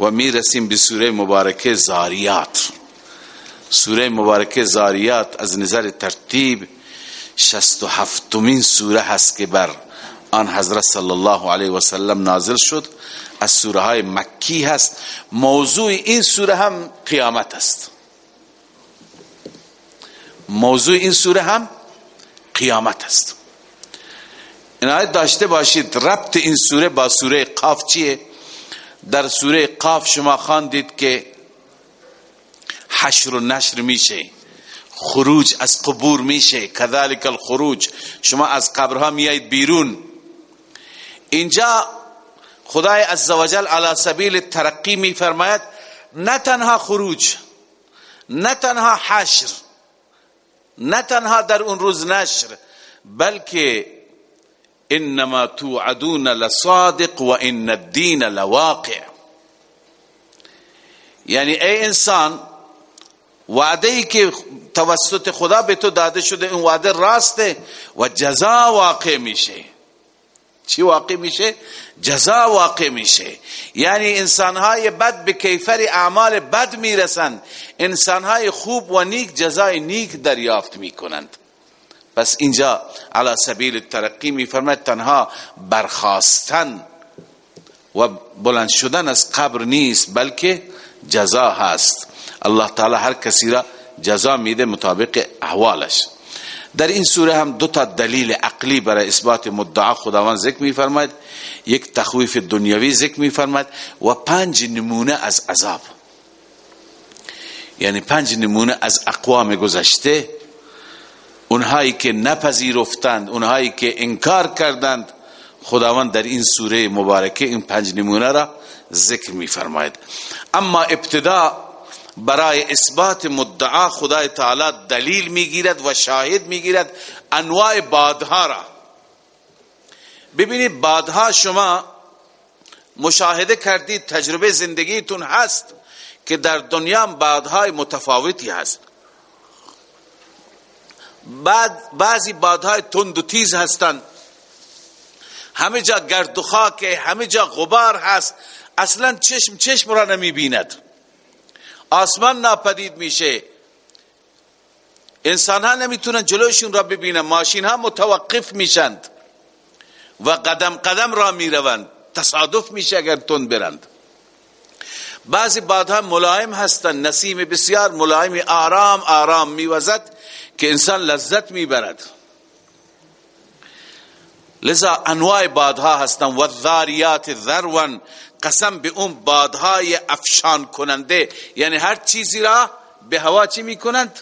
و می‌رسیم به سوره مبارکه زاریات. سوره مبارکه زاریات از نظر ترتیب شست و هفتمین سوره هست که بر آن حضرت صلی الله علیه و سلم نازل شد. از سوره های مکی هست. موضوع این سوره هم قیامت است. موضوع این سوره هم قیامت است. عنایت داشته باشید ربط این سوره با سوره قاف چیه؟ در سوره قاف شما خواندید که حشر و نشر میشه خروج از قبور میشه کذالک الخروج. شما از قبرها میایید بیرون. اینجا خدای عزوجل علی سبیل ترقی میفرماید نه تنها خروج نه تنها حشر نه تنها در اون روز نشر بلکه انما توعدون لصادق و ان الدین لواقع. یعنی ای انسان وعده ای که توسط خدا به تو داده شده این وعده راسته و جزا واقع میشه. چی واقع میشه؟ جزا واقع میشه. یعنی انسانهای بد به کیفر اعمال بد می‌رسند انسانهای خوب و نیک جزای نیک دریافت می‌کنند. پس اینجا علی سبیل ترقی میفرماید تنها برخواستن و بلند شدن از قبر نیست بلکه جزا هست. الله تعالی هر کسی را جزا میده مطابق احوالش. در این سوره هم دو تا دلیل عقلی برای اثبات مدعا خداوند ذکر میفرماید. یک تخویف دنیوی ذکر میفرماید و پنج نمونه از عذاب. یعنی پنج نمونه از اقوام گذشته اونهایی که نپذیرفتند اونهایی که انکار کردند. خداوند در این سوره مبارکه این پنج نمونه را ذکر میفرماید. اما ابتدا برای اثبات مدعا خدای تعالی دلیل می‌گیرد و شاهد می‌گیرد انواع بادها را. ببینید بادها شما مشاهده کردید تجربه زندگیتون هست که در دنیا بادهای متفاوتی هست. بعد بعضی بادهای تند و تیز هستند. همه جا گرد و خاک همه جا غبار هست. اصلا چشم چشم را نمی بیند آسمان ناپدید میشه. انسان ها نمی‌تونن جلوشون را ببینن. ماشین ها متوقف میشند و قدم قدم را می‌روند. تصادف میشه اگر تون برند. بعضی بادها ملایم هستند. نسیم بسیار ملایم آرام آرام میوزد. که انسان لذت می‌برد. لذا انواع بادها هستند و ذاریات ذرون قسم به اون بادهای افشان کننده. یعنی هر چیزی را به هوا چی می‌کنند؟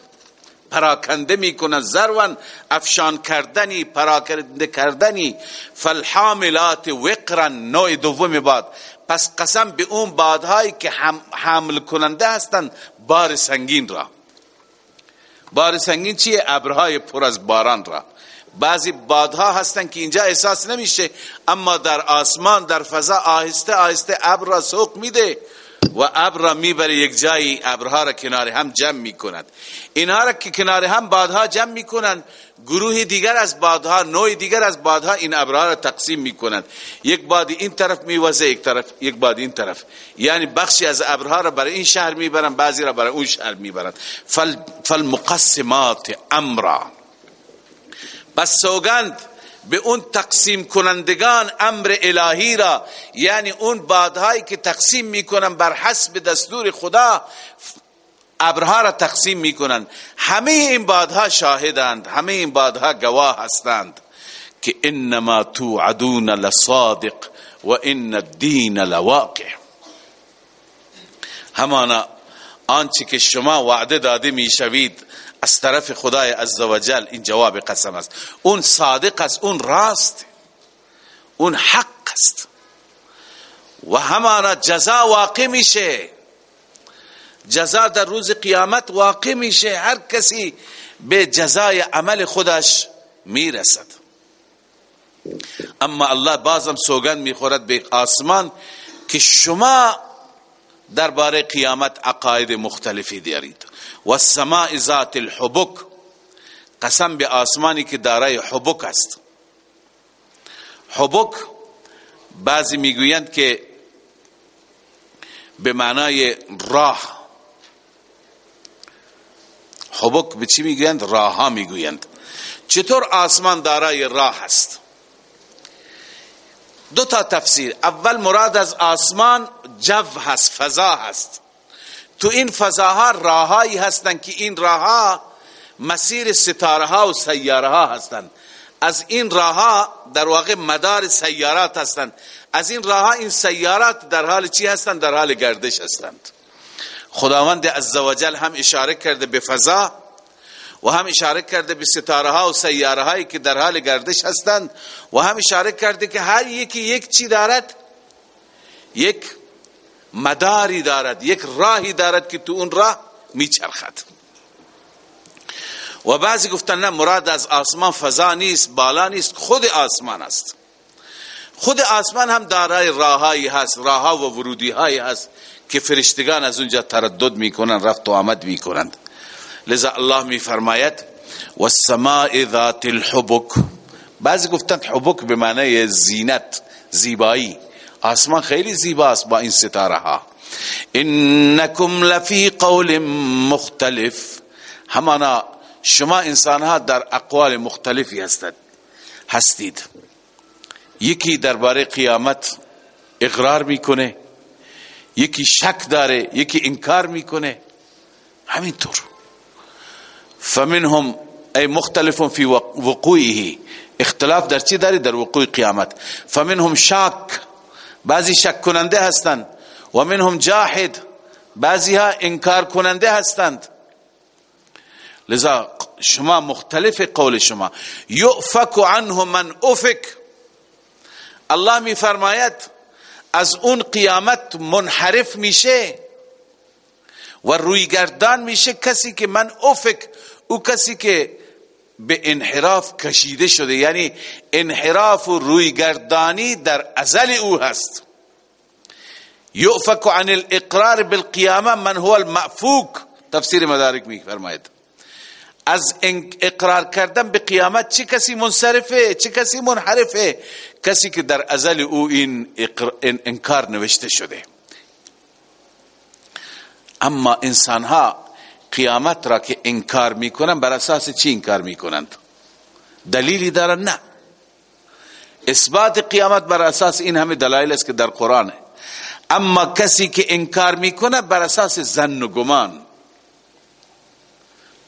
پراکنده می‌کنند. ذرون افشان کردنی پراکنده کردنی. فالحاملات وقرن نوع دوم باد. پس قسم به اون بادهایی که حمل کننده هستند بار سنگین را. بار سنگین چیه؟ ابرهای پر از باران را بعضی بادها هستن که اینجا احساس نمیشه اما در آسمان در فضا آهسته آهسته ابر را سوق میده. و ابر را می‌بره یک جایی ابرها را کنار هم جمع می‌کند. اینها را که کنار هم بادها جمع می‌کنند گروه دیگر از بادها نوع دیگر از بادها این ابرها را تقسیم می‌کنند. یک باد این طرف میوزه یک طرف یک باد این طرف. یعنی بخشی از ابرها را برای این شهر می‌برند بعضی را برای اون شهر می‌برند. فل فالمقسمات امرا. بس سوگند به اون تقسیم کنندگان امر الهی را یعنی اون بادهایی که تقسیم می‌کنن بر حسب دستور خدا ابرها را تقسیم می‌کنن. همه این بادها شاهدند همه این بادها گواه هستند که انما توعدون لصادق و ان الدین لواقع. همانا آنچه که شما وعده داده می‌شوید از طرف خدای عزوجل این جواب قسم است. اون صادق است اون راست اون حق است. و همانا جزا واقع میشه. جزا در روز قیامت واقع میشه. هر کسی به جزای عمل خودش می‌رسد. اما الله بازم سوگن می‌خورد به آسمان که شما درباره قیامت عقاید مختلفی دارید و السماء ذات الحبک قسم به آسمانی که دارای حبک است. حبک بعضی می‌گویند که به معنای راه. حبک به چی می‌گویند؟ راه ها می‌گویند. چطور آسمان دارای راه است؟ دو تا تفسیر. اول مراد از آسمان جو هست فضا هست. تو این فضاها راههایی هستند که این راهها مسیر ستاره و سیاره ها هستند از این راهها در واقع مدار سیارات هستند از این راهها این سیارات در حال چی هستند در حال گردش هستند خداوند عزوجل هم اشاره کرده به فضا و هم اشاره کرده به ستاره و سیاره هایی که در حال گردش هستند و هم اشاره کرده که هر یکی یک چی دارد. یک مداری دارد یک راهی دارد که تو اون راه میچرخد. و بعضی گفتن نه مراد از آسمان فضا نیست بالا نیست خود آسمان است. خود آسمان هم دارای راههایی هست راهها و ورودی هایی هست که فرشتگان از اونجا تردد می‌کنن رفت و آمد می‌کنند. لذا الله می فرماید والسماء ذات الحبک. بعضی گفتند حبک به معنی زینت زیبایی. آسمان خیلی زیباست با این ستاره ها. انکم لفی قول مختلف. همانا شما انسان ها در اقوال مختلفی هستید. هستید. یکی درباره قیامت اقرار می‌کنه یکی شک داره یکی انکار می‌کنه. همینطور. فمنهم ای مختلف فی وقوعه. اختلاف در چی داری در وقوع قیامت. فمنهم شاک بعضی شک کننده هستند. و منهم جاحد. بعضی ها انکار کننده هستند. لذا شما مختلف قول شما. یؤفک عنه من افک. الله می فرماید از اون قیامت منحرف میشه و روی گردان میشه کسی که من افک. او کسی که به انحراف کشیده شده. یعنی انحراف و رویگردانی در ازل او هست. یؤفک عن الاقرار بالقیامه من هو المعفوک. تفسیر مدارک می فرماید از اقرار کردن به قیامت چه کسی منصرفه چه کسی منحرفه؟ کسی که در ازل او این انکار نوشته شده. اما انسان ها قیامت را که انکار می‌کنن بر اساس چی انکار می‌کنند؟ دلیلی دارن نه. اثبات قیامت بر اساس این همه دلایل است که در قرآن. ہے اما کسی که انکار می‌کنه بر اساس زن و گمان.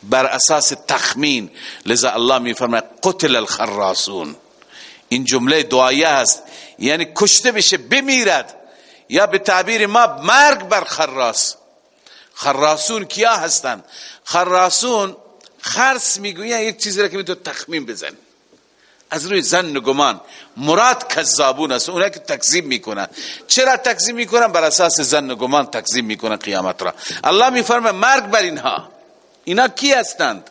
بر اساس تخمین. لذا الله میفرماید قتل الخراسون. این جمله دعایه است. یعنی کشته بشه بمیرد. یا به تعبیر ما مرگ بر خراس. خراسون کیا هستند خراسون خرس می‌گوین یک چیزی را که می‌تونه تخمین بزن از روی زن و گمان. مراد کذابون است. اونایی که تکذیب می‌کنن. چرا تکذیب می‌کنن؟ بر اساس زن و گمان تکذیب می‌کنن قیامت را. الله میفرمه مرگ بر اینها. اینا کی هستند؟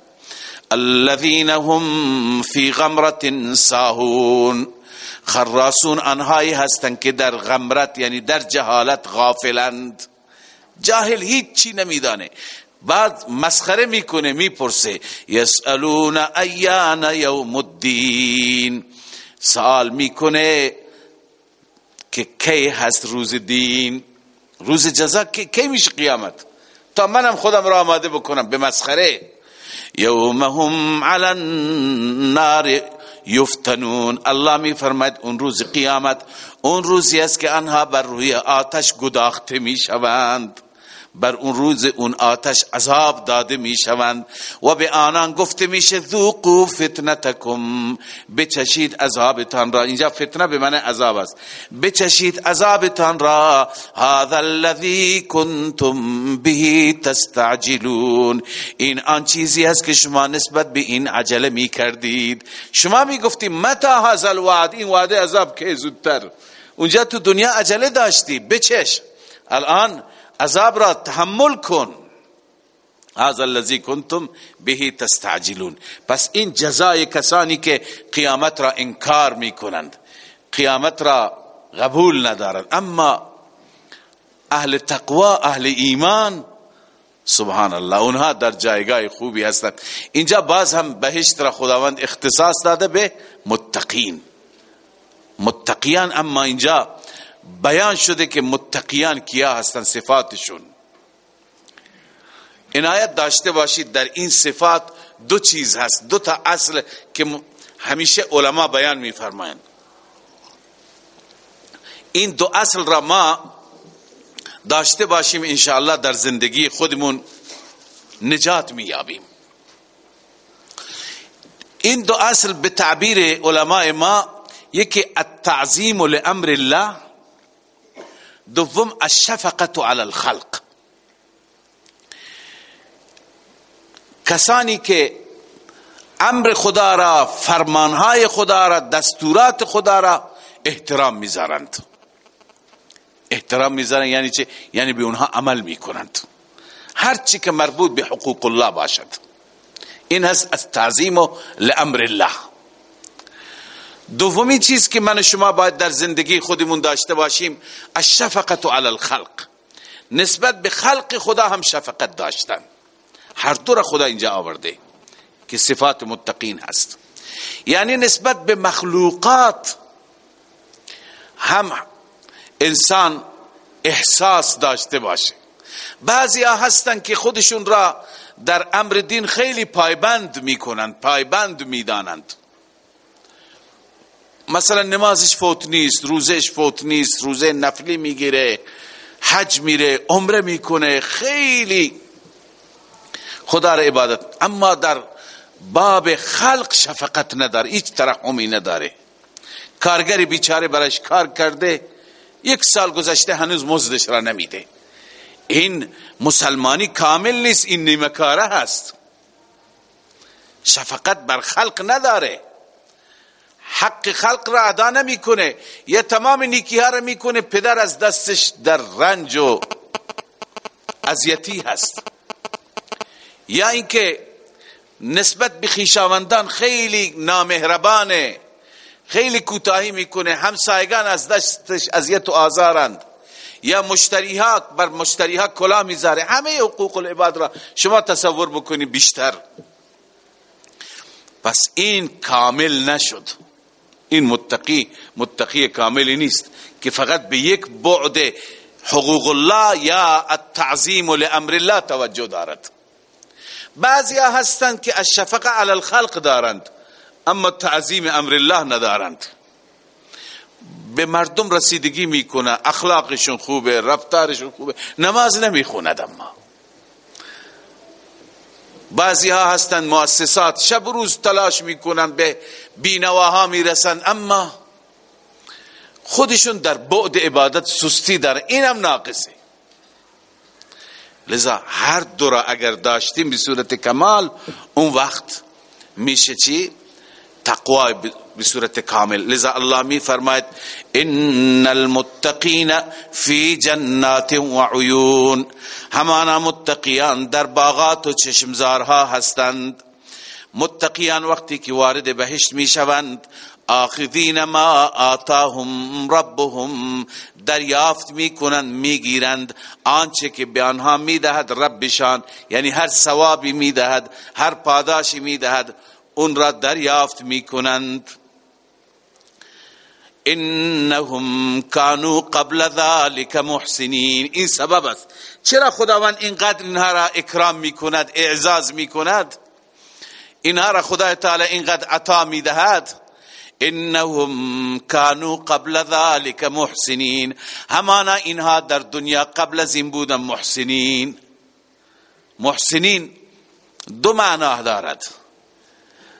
الذين هم في غمرة ساهون. خراسون انهایی هستند که در غمرت یعنی در جهالت غافلند. جاهل هیچ چی نمیدانه. بعد مسخره می‌کنه می‌پرسه یسالون ایان یوم الدین؟ سوال می‌کنه که کی هست روز دین؟ روز جزا کی میشه قیامت؟ تا منم خودم را آماده بکنم به مسخره. یوم هم علی النار یفتنون. الله می فرماید اون روز قیامت اون روزی است که آنها بر روی آتش گداخته می شوند بر اون روز اون آتش عذاب داده می شوند و به آنان گفته میشه ذوقوا فتنتکم. بچشید عذابتان را. اینجا فتنه به معنی عذاب است. بچشید عذابتان را. هذا الذي کنتم به تستعجلون. این آن چیزی است که شما نسبت به این عجله می کردید شما می گفتی متا هذا الوعد؟ این وعده عذاب که زودتر. اونجا تو دنیا عجله داشتی. بچش. الان عذاب را تحمل کن. هذا الذي کنتم به تستعجلون. پس این جزای کسانی که قیامت را انکار می‌کنند قیامت را قبول ندارند. اما اهل تقوا اهل ایمان سبحان الله اونها در جایگاه خوبی هستند. اینجا باز هم بهشت را خداوند اختصاص داده به متقین. متقیان اما اینجا بیان شده که متقیان کیا هستن صفاتشون. عنایت داشته باشید در این صفات دو چیز هست دو تا اصل که همیشه علما بیان میفرمایند. این دو اصل را ما داشته باشیم انشاءالله در زندگی خودمون نجات میابیم این دو اصل به تعبیر علماء ما یکی التعظیم لامر الله دوم الشفقت علی الخلق. کسانی که امر خدا را فرمانهای خدا را دستورات خدا را احترام می‌ذارند. احترام می‌ذارند یعنی چه؟ یعنی به اونها عمل می‌کنند. هر چی که مربوط به حقوق الله باشد. این هست از تعظیم لامر الله. دومی چیز که من شما باید در زندگی خودمون داشته باشیم الشفقت علی الخلق. نسبت به خلق خدا هم شفقت داشتن. هر دو را خدا اینجا آورده که صفات متقین هست. یعنی نسبت به مخلوقات هم انسان احساس داشته باشه. بعضی ها هستن که خودشون را در امر دین خیلی پایبند می‌کنند پایبند می‌دانند. مثلا نمازش فوت نیست روزش فوت نیست روزه نفلی می‌گیره حج میره عمره می‌کنه خیلی خدا را عبادت. اما در باب خلق شفقت نداره هیچ ترحمی نداره. کارگری بیچاره برش کار کرده یک سال گذشته هنوز مزدش را نمیده. این مسلمانی کامل نیست این نیمکاره هست. شفقت بر خلق نداره. حق خلق را ادا نمی‌کنه. یه تمام نیکی ها را می‌کنه. پدر از دستش در رنج و اذیتی هست. یا اینکه نسبت به خیشاوندان خیلی نامهربانه خیلی کوتاهی می‌کنه. همسایگان از دستش اذیت و آزارند. یا مشتریها بر مشتریها کلا می‌ذاره. همه حقوق العباد را شما تصور بکنید بیشتر. پس این کامل نشد. این متقی متقی کاملی نیست که فقط به یک بعد حقوق الله یا التعظیم لامر الله توجه دارد. بعضی هستند که الشفقه علی الخلق دارند اما تعظیم امر الله ندارند. به مردم رسیدگی می‌کنه اخلاقشون خوبه رفتارشون خوبه نماز نمی‌خوند اما. بعضی ها هستند مؤسسات شب روز تلاش می‌کنن به بینواها می‌رسند اما خودشون در بعد عبادت سستی داره اینم ناقصه. لذا هر دو را اگر داشتیم به صورت کمال اون وقت میشه چی؟ تقوا به صورت کامل. لذا الله می فرماید ان المتقین فی جنات و عیون همانا متقیان در باغات و چشمزارها هستند. متقیان وقتی که وارد بهشت می شوند آخذین ما آتاهم ربهم دریافت می‌کنند می‌گیرند آنچه که به آنها می‌دهد ربشان یعنی هر ثوابی می‌دهد هر پاداشی می‌دهد اون را دریافت می‌کنند انهم كانوا قبل ذلك محسنین این سبب است. چرا خداوند اینقدر اینها را اکرام می‌کند اعزاز می‌کند؟ اینها را خدا تعالی اینقدر عطا می‌دهد؟ انهم كانوا قبل ذلك محسنین. همانا اینها در دنیا قبل از این بودن محسنین. محسنین دو معنا دارد.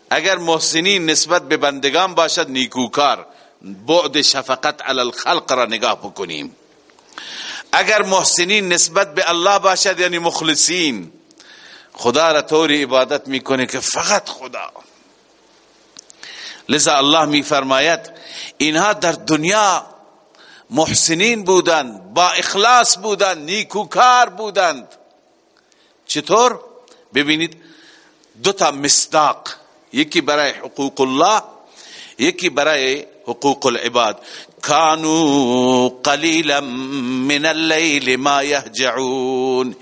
اگر محسنین نسبت به بندگان باشد نیکوکار. بعد شفقت علی الخلق را نگاه بکنیم. اگر محسنین نسبت به الله باشد یعنی مخلصین خدا را طوری عبادت می‌کنه که فقط خدا. لذا الله میفرماید اینها در دنیا محسنین بودند با اخلاص بودند نیکوکار بودند. چطور؟ ببینید دو تا مصداق یکی برای حقوق الله یکی برای حقوق العباد. کانو قلیلا من اللیل ما یهجعون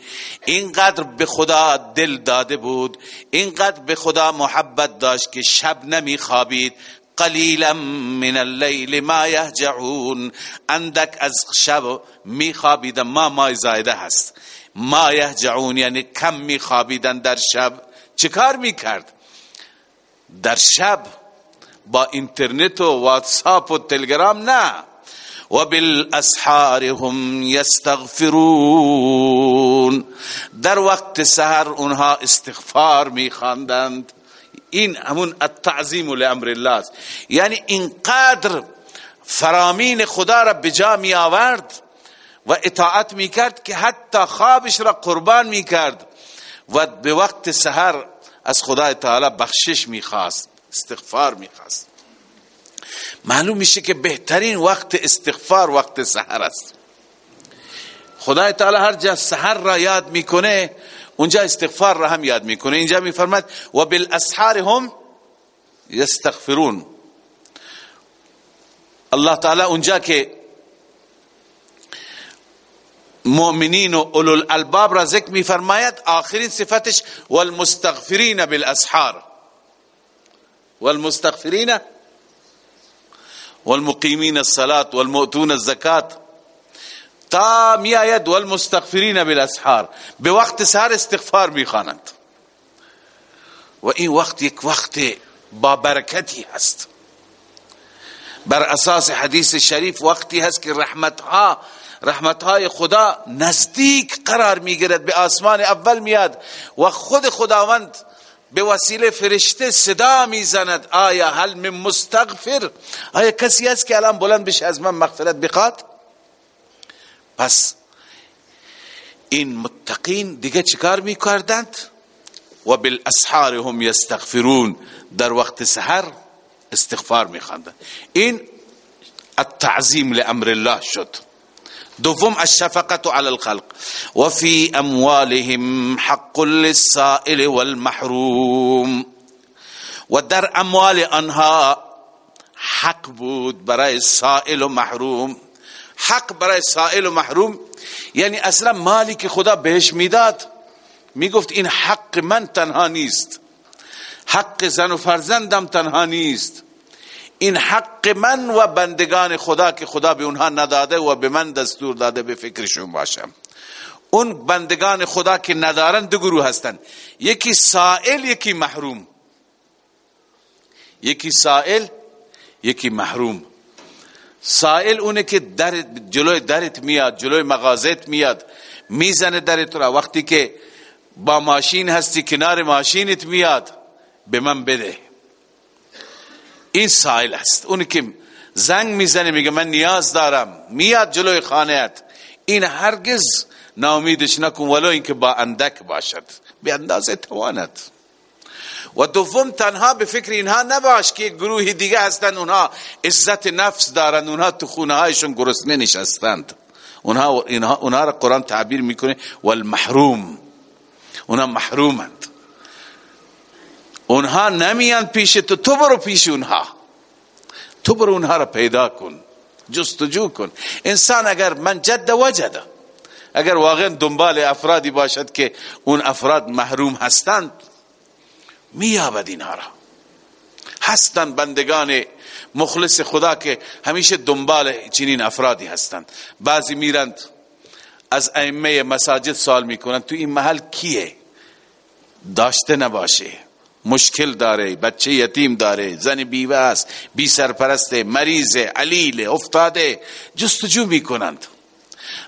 اینقدر به خدا دل داده بود. اینقدر به خدا محبت داشت که شب نمی خوابید قلیلا من اللیل ما یهجعون اندک از شب میخوابیدن. ما مای زایده هست. ما یهجعون یعنی کم میخوابیدن در شب. چیکار می‌کرد؟ در شب با اینترنت و واتساپ و تلگرام نه. و بالاسحار هم یستغفرون. در وقت سحر اونها استغفار میخواندند. این همون التعظیم لامر الله یعنی اینقدر فرامین خدا را بجا می آورد و اطاعت می کرد که حتی خوابش را قربان می کرد و به وقت سحر از خدا تعالی بخشش می خواست استغفار می خواست معلوم میشه که بهترین وقت استغفار وقت سحر است. خدای تعالی هر جا سحر را یاد می‌کنه اونجا استغفار را هم یاد می‌کنه. اینجا میفرماد و بالاسحار هم یستغفرون. الله تعالی اونجا که مؤمنین و اولو الالباب را ذکر میفرماید آخرین صفتش والمستغفرین بالاسحار. والمستغفرین والمقیمین الصلاة والمؤتون الزکات. تا می آید والمستغفرین بالاسحار. به وقت سهر استغفار می‌خوانند و این وقت یک وقت با برکتی هست. بر اساس حدیث شریف وقتی هست که رحمتها رحمتهای خدا نزدیک قرار می‌گیرد به آسمان اول میاد. و خود خداوند به وسیله فرشته صدا می‌زند. آیا هل من مستغفر؟ آیا کسی است که الان بلند بشه از من مغفرت بخواد؟ پس این متقین دیگه چیکار می‌کردند؟ و بالاسحار هم یستغفرون. در وقت سحر استغفار میخواندند. این التعظیم لامر الله شد. دوم الشفقة على الخلق. وفي أموالهم حق للسائل والمحروم. و در أموال آنها حق بود برای سائل و محروم. حق برای سائل و محروم. یعنی أصلا مالی خدا بهش میداد میگفت این حق من تنها نیست حق زن و فرزندم تنها نیست این حق من و بندگان خدا که خدا به اونها نداده و به من دستور داده به فکرشون باشم. اون بندگان خدا که ندارن دو گروه هستن. یکی سائل یکی محروم. یکی سائل یکی محروم. سائل اونه که در جلوی درت میاد جلوی مغازت میاد می‌زنه درت را. وقتی که با ماشین هستی کنار ماشینت میاد به من بده. این سائل است. اون که زنگ می‌زنه میگه من نیاز دارم. میاد جلوی خانهت این هرگز ناامیدش نکن ولو اینکه با اندک باشد. به اندازه توانت. و دوم تنها به فکر اینها نباش که گروه دیگه هستند اونها عزت نفس دارند اونها تو خونه هایشون گرسنه نشستند. اونها اونها را قرآن تعبیر می‌کنه والمحروم. اونها محرومند. اونها نمیان پیش تو. تو برو پیش اونها. تو برو اونها را پیدا کن. جستجو کن. انسان اگر من جد وجد اگر واقعا دنبال افرادی باشد که اون افراد محروم هستند میابد اینها را. هستند بندگان مخلص خدا که همیشه دنبال چنین افرادی هستند. بعضی میرند از ائمه مساجد سوال می‌کنند تو این محل کیه؟ داشته نباشه. مشکل داره بچه یتیم داره زن بیوه است بی سرپرست مریض علیل افتاده جستجو می‌کنند.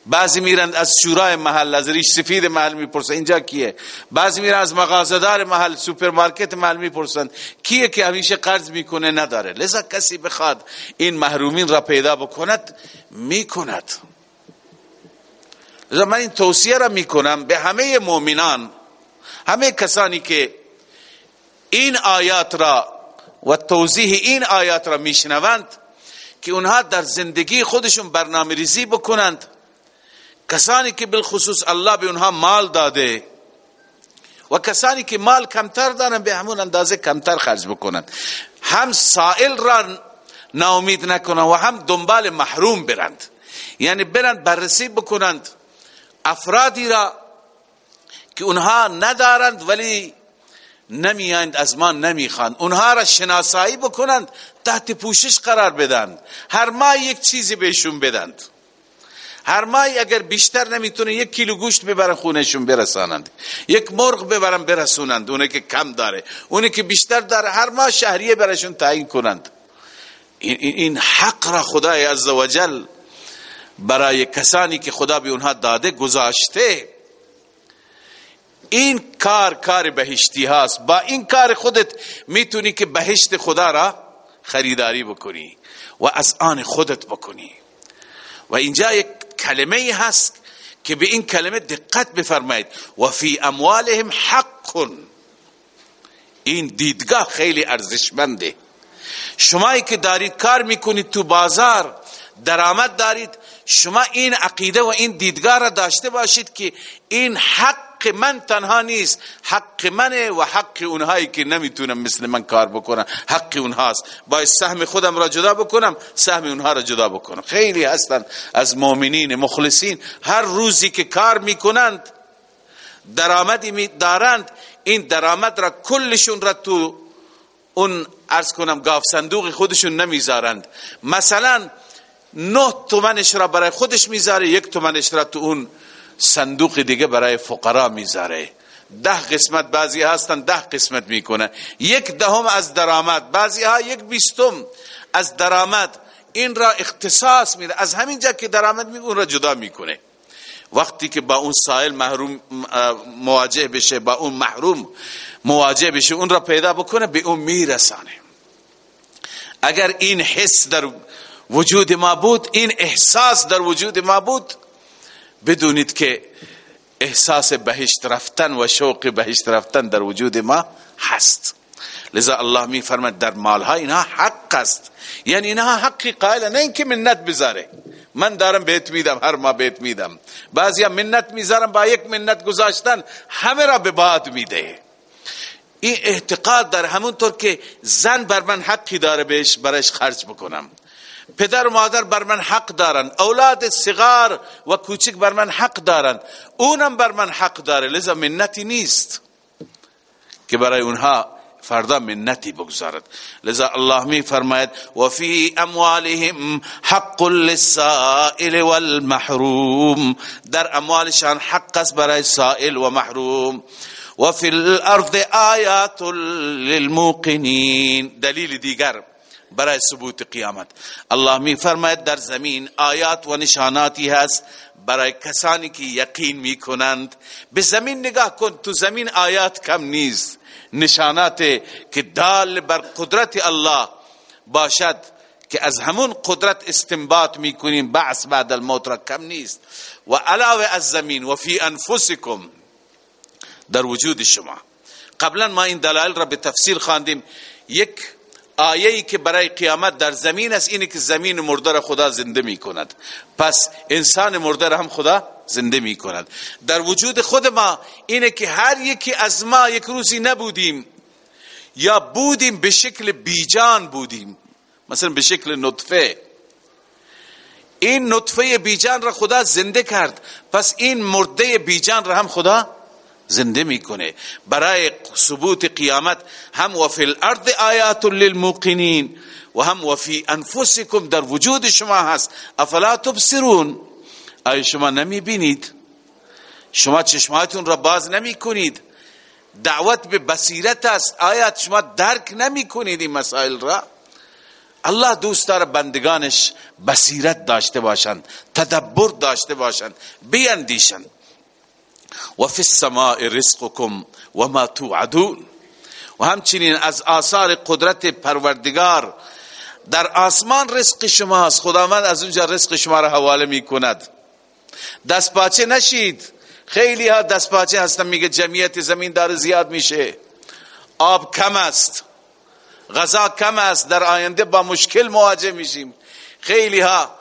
بعضی میرند از شورای محل از ریش سفید محل می‌پرسن اینجا کیه؟ بعضی میرند از مغازدار محل سوپرمارکت محل می‌پرسن کیه که همیشه قرض می‌کنه؟ نداره. لذا کسی بخواد این محرومین را پیدا بکند می‌کند. لذا من این توصیه را می‌کنم به همه مؤمنان همه کسانی که این آیات را و توضیح این آیات را میشنوند که اونها در زندگی خودشون برنامه ریزی بکنند. کسانی که بالخصوص الله به اونها مال داده و کسانی که مال کمتر دارن به همون اندازه کمتر خرج بکنند. هم سائل را ناامید نکنند و هم دنبال محروم برند. یعنی برند بررسی بکنند. افرادی را که اونها ندارند ولی نمیاند از ما نمی‌خواند اونها را شناسایی بکنند تحت پوشش قرار بدند هر ماه یک چیزی بهشون بدند. هر ماه اگر بیشتر نمی‌تونه یک کیلو گوشت ببرن خونشون برسانند. یک مرغ ببرن برسونند. اونه که کم داره. اونه که بیشتر داره هر ماه شهریه برشون تعیین کنند. این حق را خدای عزوجل برای کسانی که خدا به اونها داده گذاشته. این کار کار بهشتی هاست. با این کار خودت می‌تونی که بهشت خدا را خریداری بکنی و از آن خودت بکنی. و اینجا یک کلمه هست که به این کلمه دقت بفرمایید. و فی اموالهم حق. این دیدگاه خیلی ارزشمنده. شمایی که دارید کار می‌کنید تو بازار درآمد دارید شما این عقیده و این دیدگاه را داشته باشید که این حق من تنها نیست. حق منه و حق اونهایی که نمی‌تونم مثل من کار بکنم حق اونهاست. باید سهم خودم را جدا بکنم سهم اونها را جدا بکنم. خیلی هستن از مؤمنین مخلصین. هر روزی که کار می‌کنند درآمدی دارند این درآمد را کلشون را تو اون ارز کنم گاف صندوق خودشون نمی‌ذارند. مثلا نه تومنش را برای خودش می‌ذاره یک تومنش را تو اون صندوق دیگه برای فقرا می‌ذاره. ده قسمت بعضی هستن ده قسمت می‌کنه. یک دهم از درآمد بعضی ها یک بیستم از درآمد. این را اختصاص میده. از همین جا که درآمد میگه اون را جدا می‌کنه. وقتی که با اون سائل محروم مواجه بشه با اون محروم مواجه بشه اون را پیدا بکنه به اون میرسانه. اگر این حس در وجود ما بود این احساس در وجود ما بود بدونید که احساس بهشت رفتن و شوق بهشت رفتن در وجود ما هست. لذا الله می فرمد در مالها اینها حق است. یعنی اینها حقی قائل نه اینکه منت بذاره. من دارم بهت میدم هر ما بهت میدم. بعضی منت می‌ذارم با یک منت گذاشتن همه را به باد میده. این اعتقاد در همونطور که زن بر من حقی داره بهش برایش خرج بکنم. پدر و مادر بر من حق دارن. اولاد صغار و کوچک بر من حق دارن. اونم بر من حق داره. لذا منتی نیست که برای اونها فردا منتی بگذارد. لذا الله می فرماید و فی اموالهم حق للسائل والمحروم. در اموالشان حق است برای سائل و محروم. و فی الارض آیات للموقنین. دلیل دیگر. برای ثبوت قیامت. الله می فرماید در زمین آیات و نشاناتی هست برای کسانی که یقین می کنند به زمین نگاه کن تو زمین آیات کم نیست. نشانات که دال بر قدرت الله باشد که از همون قدرت استنباط می‌کنیم بعث بعد الموت را کم نیست. و علاوه از زمین و فی انفسکم در وجود شما. قبلا ما این دلائل را به تفصیل خواندیم. یک آیه ای که برای قیامت در زمین است اینه که زمین مرده را خدا زنده می کند پس انسان مرده را هم خدا زنده می کند در وجود خود ما اینه که هر یکی از ما یک روزی نبودیم یا بودیم به شکل بیجان بودیم. مثلا به شکل نطفه. این نطفه بیجان را خدا زنده کرد. پس این مرده بیجان را هم خدا زنده می‌کنه. برای ثبوت قیامت هم و فی الارض آیات للموقنین و هم و فی انفسکم در وجود شما هست. افلا تبصرون؟ آیا شما نمی بینید شما چشماتون را باز نمی کنید دعوت به بصیرت است. آیات شما درک نمی کنید این مسائل را. الله دوست داره بندگانش بصیرت داشته باشند تدبر داشته باشند بیندیشند و فی السماء رزقكم و ما توعدون. و همچنین از آثار قدرت پروردگار در آسمان رزق شما هست خداوند از اونجا رزق شما را حواله می کند دست پاچه نشید. خیلی ها دست پاچه هستن. میگه جمعیت زمین داره زیاد میشه. آب کم است. غذا کم است. در آینده با مشکل مواجه میشیم. خیلی ها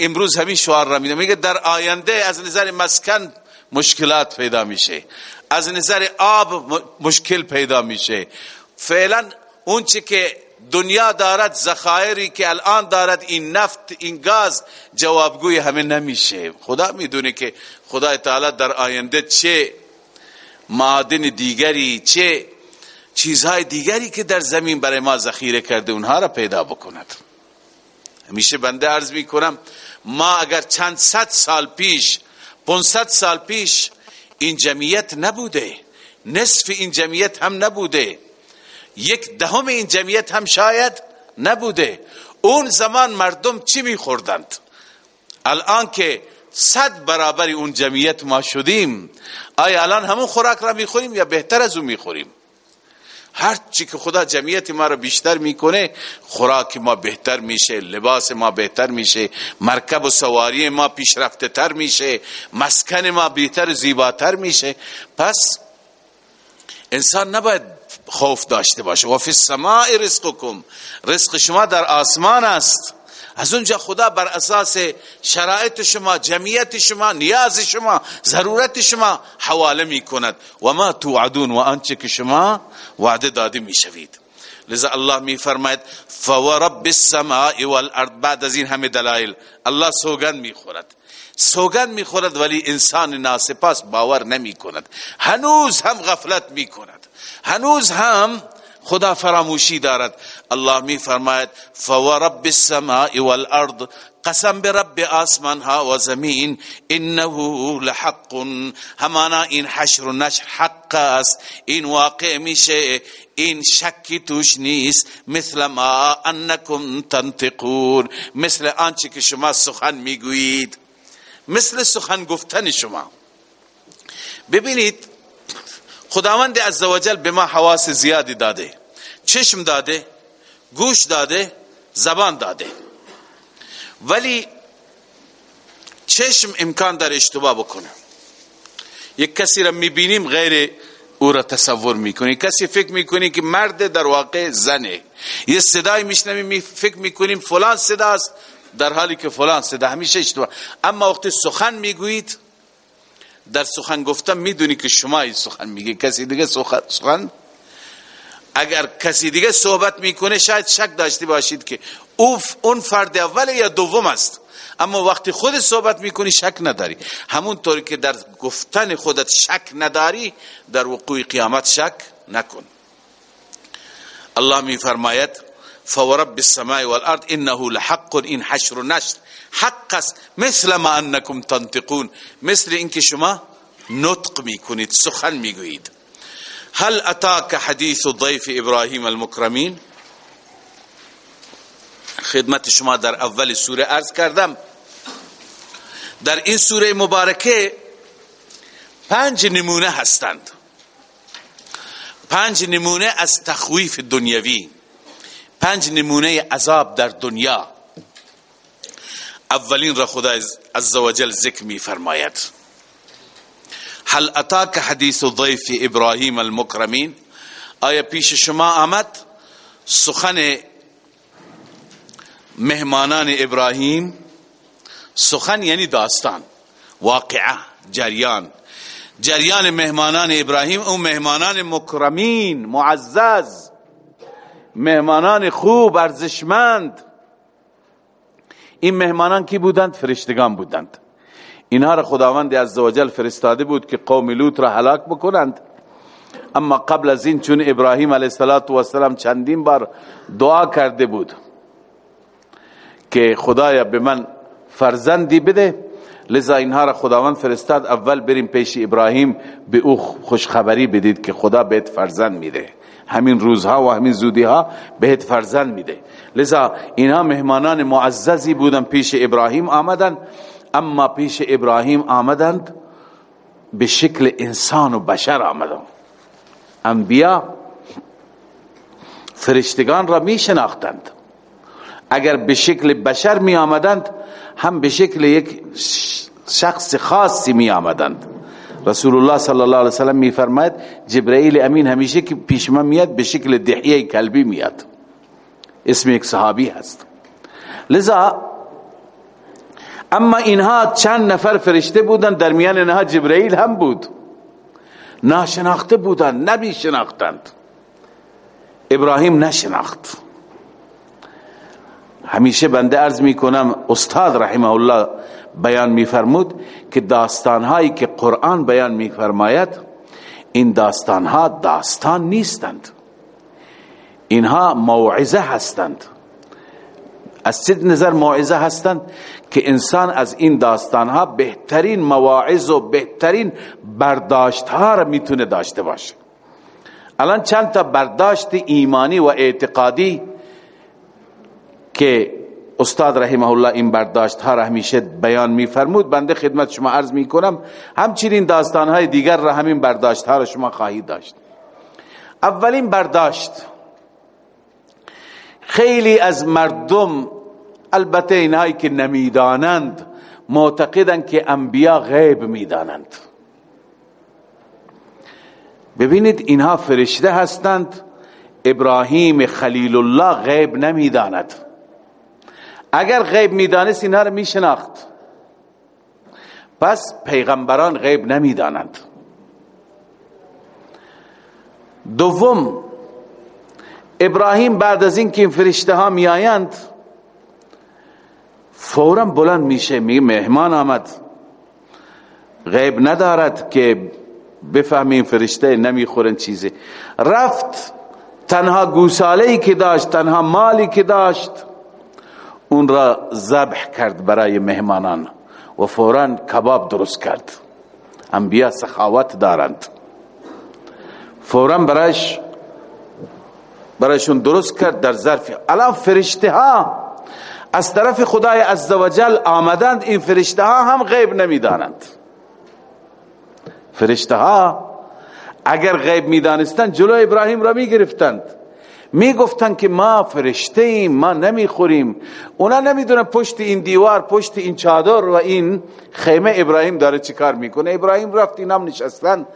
امروز همین شعار را میده. میگه در آینده از نظر مسکن مشکلات پیدا میشه. از نظر آب مشکل پیدا میشه. فعلا اون چی که دنیا دارد ذخایری که الان دارد این نفت این گاز جوابگوی همه نمیشه. خدا می‌دونه که خدا تعالی در آینده چه معادن دیگری چه چیزهای دیگری که در زمین برای ما ذخیره کرده اونها را پیدا بکند. همیشه بنده عرض می کنم ما اگر چند صد سال پیش 500 سال پیش این جمعیت نبوده. نصف این جمعیت هم نبوده. یک دهم این جمعیت هم شاید نبوده. اون زمان مردم چی میخوردند؟ الان که صد برابر اون جمعیت ما شدیم آیا الان همون خوراک را می‌خوریم یا بهتر از اون می‌خوریم؟ هر چی که خدا جمعیت ما را بیشتر می‌کنه خوراک ما بهتر میشه لباس ما بهتر میشه مرکب و سواری ما پیشرفته تر میشه مسکن ما بهتر زیباتر میشه. پس انسان نباید خوف داشته باشه. و فی السماء رزقکم. رزق شما در آسمان است. از اونجا خدا بر اساس شرایط شما جمعیت شما نیاز شما ضرورت شما حواله می کند و ما توعدون و آنچه که شما وعده داده می شوید لذا الله می فرماید فورب السماء والارض. بعد از این همه دلائل الله سوگند می خورد سوگند می خورد ولی انسان ناسپاس باور نمی کند هنوز هم غفلت می کند هنوز هم خدا فراموشی دارد. الله می فرماید فورب السماء والارض. قسم به رب آسمان ها و زمین. انه لحق. همانا این حشر و نشر حق است. این واقع میشه. این شکی توش نیست. مثل ما انکم تنطقون. مثل آنچه که شما سخن می‌گویید. مثل سخن گفتن شما. ببینید خداوند عزوجل به ما حواس زیادی داده. چشم داده گوش داده زبان داده. ولی چشم امکان در اشتباه بکنه. یک کسی را می‌بینیم غیر او را تصور می‌کنی کسی فکر می‌کنی که مرد در واقع زنه. یه صدای میشنویم فکر می‌کنیم فلان صداست در حالی که فلان صدا همیشه اشتباه. اما وقتی سخن می‌گویید در سخن گفتم می‌دونی که شما این سخن میگی. کسی دیگه سخن اگر کسی دیگه صحبت می‌کنه شاید شک داشته باشید که اوف اون فرد اول یا دوم است. اما وقتی خود صحبت می‌کنی شک نداری. همونطوری که در گفتن خودت شک نداری در وقوع قیامت شک نکن. الله میفرماید فورب السماء والارض انه لحق این حشر نشر حق مثل ما انکم تنطقون. مثل اینکه شما نطق میکنید سخن میگویید هل اتاك حدیث ضیف ابراهیم المکرمین خدمت شما در اول سوره عرض کردم. در این سورة مبارکه پنج نمونه هستند. پنج نمونه از تخویف دنیوی پنج نمونه عذاب در دنیا. اولین را خدا عزوجل ذکر می فرماید. هل اتاک حدیث ضیف ابراهیم المکرمین؟ آیا پیش شما آمد سخن مهمانان ابراهیم؟ سخن یعنی داستان واقعه جریان. جریان مهمانان ابراهیم او مهمانان مکرمین معزز. مهمانان خوب ارزشمند. این مهمانان کی بودند؟ فرشتگان بودند. اینها را خداوند عزوجل فرستاده بود که قوم لوط را هلاک بکنند. اما قبل از این چون ابراهیم علیه السلام چندین بار دعا کرده بود که خدایا به من فرزندی بده لذا اینها را خداوند فرستاد. اول بریم پیش ابراهیم به او خوشخبری بدید که خدا بهت فرزند میده. همین روزها و همین زودیها بهت فرزند میده. لذا اینها مهمانان معززی بودن پیش ابراهیم آمدن. اما پیش ابراهیم آمدند به شکل انسان و بشر آمدند انبیا فرشتگان را می شناختند اگر به شکل بشر می آمدند هم به شکل یک شخص خاصی می آمدند رسول الله صلی الله علیه وسلم می فرماید جبرائیل امین همیشه که پیش من میاد به شکل دحیه کلبی میاد اسم یک صحابی هست لذا اما اینها چند نفر فرشته بودن در میان اینها جبرائیل هم بود ناشناخته بودن نبی شناختند ابراهیم نشناخت همیشه بنده ارز می کنم استاد رحمه الله بیان می فرمود که داستان هایی که قرآن بیان می فرماید این داستان ها داستان نیستند اینها موعظه هستند از سید نظر موعظه هستند که انسان از این داستان ها بهترین مواعظ و بهترین برداشت ها را می‌تونه داشته باشه الان چند تا برداشت ایمانی و اعتقادی که استاد رحمه الله این برداشت ها را همیشه بیان میفرمود. بنده خدمت شما عرض می‌کنم همچنین داستان های دیگر را همین برداشت ها را شما خواهید داشت. اولین برداشت خیلی از مردم البته اینهایی که نمی‌دانند معتقدند که انبیا غیب می‌دانند. ببینید اینها فرشته هستند. ابراهیم خلیل الله غیب نمی‌داند. اگر غیب می‌دانست اینها رو میشناخت. پس پیغمبران غیب نمی‌دانند. دوم ابراهیم بعد از اینکه این فرشته ها میآیند فورا بلند میشه میگه مهمان آمد. غیب ندارد که بفهمیم فرشته نمی‌خورن چیزی. رفت تنها گوساله ای که داشت تنها مالی که داشت اون را ذبح کرد برای مهمانان و فورا کباب درست کرد. انبیا سخاوت دارند. فورا برایش برایشون درست کرد در ظرف. الان فرشته ها از طرف خدای عزوجل آمدند این فرشته ها هم غیب نمی‌دانند. فرشته ها اگر غیب می‌دانستند جلو ابراهیم را می‌گرفتند. می‌گفتند که ما فرشته ایم ما نمی‌خوریم. اونا نمی‌دونن پشت این دیوار پشت این چادر و این خیمه ابراهیم داره چیکار می‌کنه. ابراهیم رفت اینام نشستن.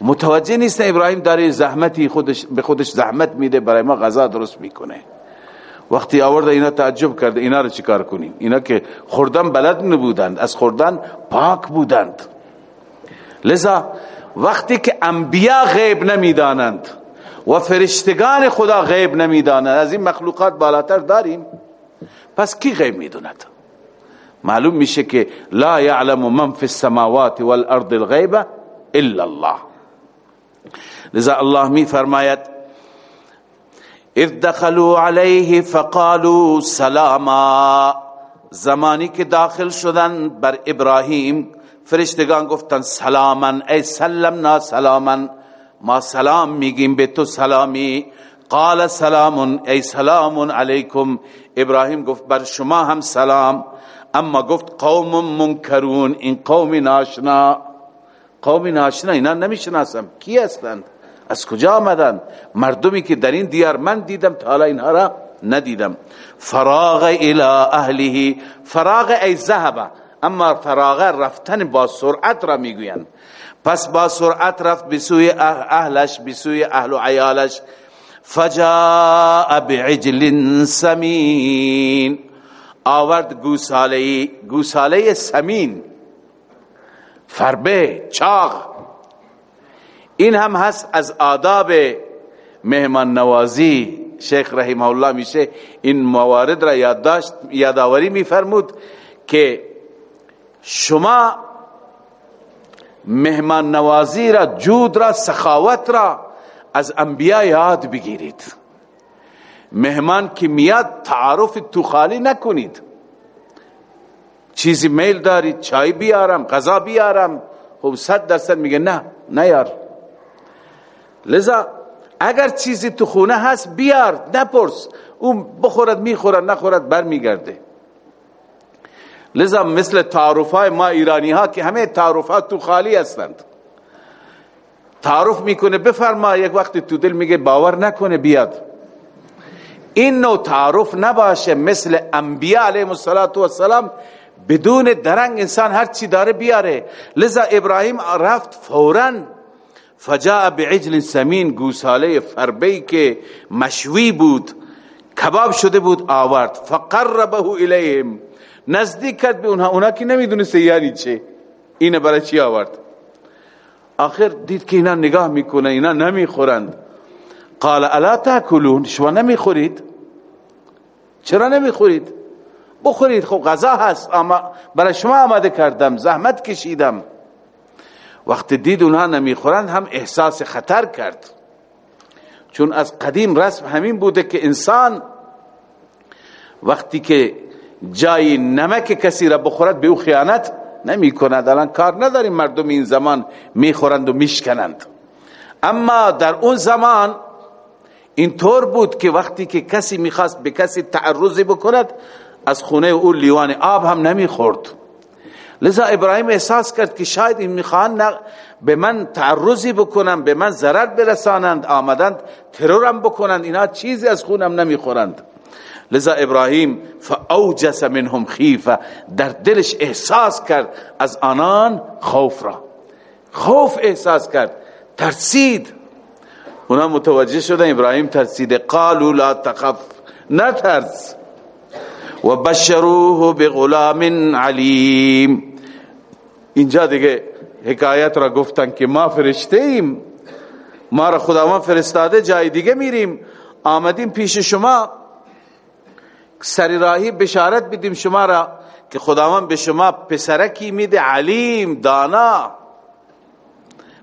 متوجه نیست ابراهیم داره زحمتی خودش به خودش زحمت میده برای ما غذا درست می‌کنه. وقتی آورده اینا تعجب کرده اینا رو چیکار کنیم؟ اینا که خوردن بلد نبودند از خوردن پاک بودند. لذا وقتی که انبیا غیب نمی‌دانند و فرشتگان خدا غیب نمی‌دانند از این مخلوقات بالاتر داریم. پس کی غیب می‌دوند معلوم میشه که لا يعلم من في السماوات والارض الغیب الا الله. لذا الله می فرماید اذ دخلوا علیه فقالوا سلاما. زمانی که داخل شدن بر ابراهیم فرشتگان گفتن سلامن ای سلمنا سلامن ما سلام میگیم به تو سلامی. قال سلام ای سلام علیکم. ابراهیم گفت بر شما هم سلام. اما گفت قوم منکرون این قوم ناشنا. قوم ناشنا اینا نمی‌شناسم. کی هستند؟ از کجا آمدن مردمی که در این دیار من دیدم تا حالا اینها را ندیدم. فراغ الى اهله. فراغ ای ذهب اما فراغ رفتن با سرعت را می‌گویند. پس با سرعت رفت بسوی اهلش بسوی اهل و عیالش. فجاء بعجل سمین. آورد گوساله گوساله سمین. فربه چاغ. این هم هست از آداب مهمان نوازی. شیخ رحمه الله میشه این موارد را یادداشت یادآوری میفرمود که شما مهمان نوازی را جود را سخاوت را از انبیا یاد بگیرید. مهمان که میاد تعارف تو خالی نکنید. چیزی میل دارید چای بیارم غذا بیارم. خب صد درصد میگه نه نیار. لذا اگر چیزی تو خونه هست بیار نپرس. اون بخورد می‌خورد نخورد بر میگرده لذا مثل تعارف های ما ایرانی ها که همه تعارف ها تو خالی هستند. تعارف می‌کنه بفرما یک وقتی تو دل میگه باور نکنه بیاد. این نوع تعارف نباشه مثل انبیاء علیهم السلام بدون درنگ انسان هر چی داره بیاره. لذا ابراهیم رفت فوراً. فجاء بعجل سمین گوساله فربی که مشوی بود. کباب شده بود آورد. فقربه الیهم. نزدیک کرد به اونها. اونها که نمی‌دونسته یعنی چه. اینه برای چی آورد؟ آخر دید که اینا نگاه می‌کنه اینا نمی‌خورند. قال الا تاکلون؟ شما نمی‌خورید؟ چرا نمی‌خورید؟ بخورید. خب غذا هست اما برای شما آماده کردم زحمت کشیدم. وقتی دید اونها نمی‌خورند هم احساس خطر کرد. چون از قدیم رسم همین بوده که انسان وقتی که جای نمک کسی را بخورد به او خیانت نمی کند الان کار نداریم مردم این زمان می‌خورند و میشکنند. اما در اون زمان اینطور بود که وقتی که کسی می‌خواست به کسی تعرضی بکند از خونه او لیوان آب هم نمی‌خورد. لذا ابراهیم احساس کرد که شاید این می‌خوان به من تعرضی بکنم به من ضرر برسانند آمدند ترورم بکنند اینا چیزی از خونم نمی‌خورند. لذا ابراهیم فاوجس منهم خیفه در دلش احساس کرد از آنان خوف را. خوف احساس کرد ترسید. اونا متوجه شدن ابراهیم ترسید قالوا لا تخف نترس. و بشروه بغلام علیم. اینجا دیگه حکایت را گفتن که ما فرشته ایم ما را خداوند فرستاده جای دیگه میریم. آمدیم پیش شما. سری راهی بشارت بدیم شما را که خداوند به شما پسرکی میده. علیم دانا.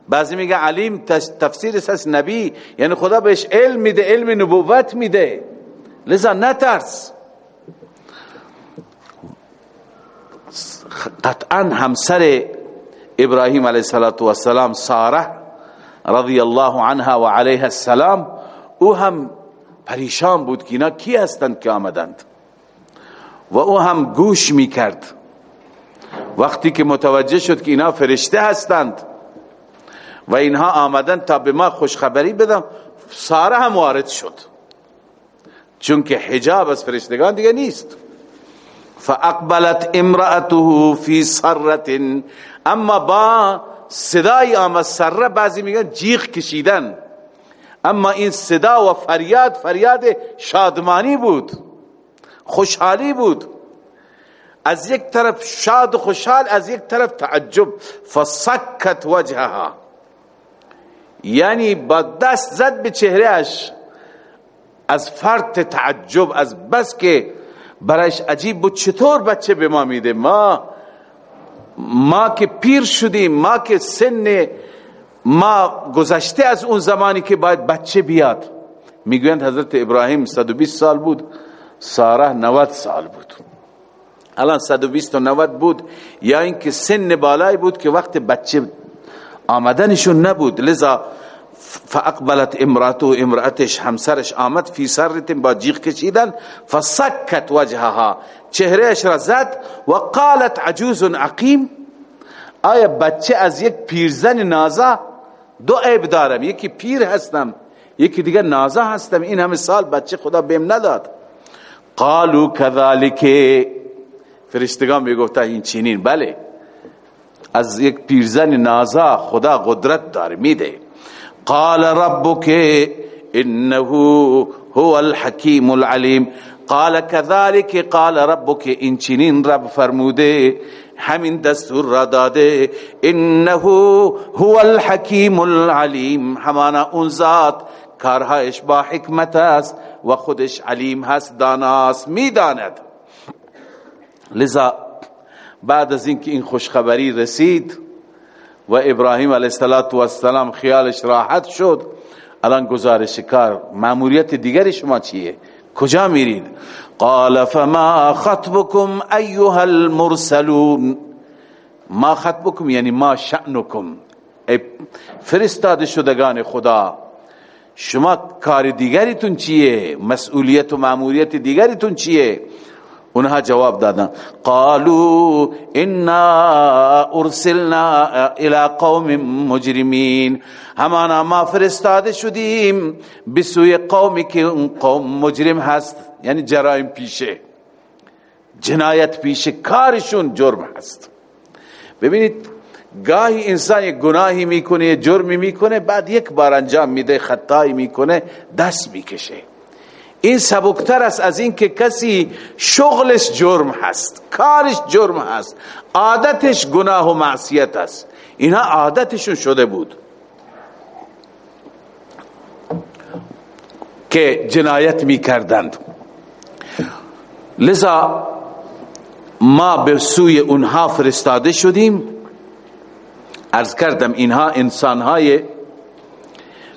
بعضی میگه علیم تفسیر از نبی. یعنی خدا بهش علم میده علم نبوت میده. لذا نترس. قطعا همسر ابراهیم علیه السلام ساره رضی الله عنها و علیه السلام او هم پریشان بود که اینا کی هستند که آمدند. و او هم گوش می‌کرد. وقتی که متوجه شد که اینا فرشته هستند و اینها آمدن تا به ما خوشخبری بدم ساره هم وارد شد. چون که حجاب از فرشتگان دیگه نیست. فاقبلت امرأته فی سرت اما با صدای آمد سره بعضی میگن جیغ کشیدن. اما این صدا و فریاد فریاد شادمانی بود. خوشحالی بود. از یک طرف شاد و خوشحال از یک طرف تعجب. فسکت وجهها. یعنی با دست زد به چهرهش. از فرط تعجب از بس که برایش عجیب بود. چطور بچه به ما میده؟ ما ما که پیر شدیم ما که سن ما گذشته از اون زمانی که باید بچه بیاد. می‌گویند حضرت ابراهیم 120 سال بود. ساره 90 سال بود. الان 120 و 90 بود. یا اینکه سن بالای بود که وقت بچه آمدنشون نبود. لذا فاقبلت امراته امراتش همسرش آمد فی سرت با جیغ کشیدن فسکت وجهها. چهرهش را زد و قالت عجوز عقیم آیا بچه از یک پیرزن نازا دو عیب دارم؟ یکی پیر هستم یکی دیگه نازا هستم. این همه سال بچه خدا بهم نداد. قالو كذلك. فرشتگان می‌گفتن این چینین بله. از یک پیرزن نازا خدا قدرت داره میده. قال ربك انه هو الحكيم العليم قال كذلك قال ربك این چنین رب فرموده همین دستور را داده. انه هو الحكيم العليم همانا اون ذات کارهایش با حکمت است و خودش علیم هست داناست می‌داند. لذا بعد از اینکه این خوشخبری رسید و ابراهیم علیه السلام خیالش راحت شد الان گزارش کار معمولیت دیگری شما چیه؟ کجا میرید؟ قال فما خطبكم ایها المرسلون. ما خطبكم یعنی ما شأنكم فرستاده شدگان خدا. شما کار دیگریتون چیه؟ مسئولیت و معمولیت دیگریتون چیه؟ اونها جواب دادن. قالوا انا ارسلنا الى قوم مجرمین همانا ما فرستاده شدیم بسوی قومی که اون قوم مجرم هست. یعنی جرایم پیشه. جنایت پیشه. کارشون جرم هست. ببینید گاهی انسان یک گناهی می‌کنه یک جرمی می‌کنه بعد یک بار انجام میده خطایی می‌کنه دست می‌کشه. این سبکتر است از این که کسی شغلش جرم هست کارش جرم هست عادتش گناه و معصیت است. اینها عادتشون شده بود. که جنایت می کردند لذا ما به سوی اونها فرستاده شدیم. ارز کردم اینها انسانهای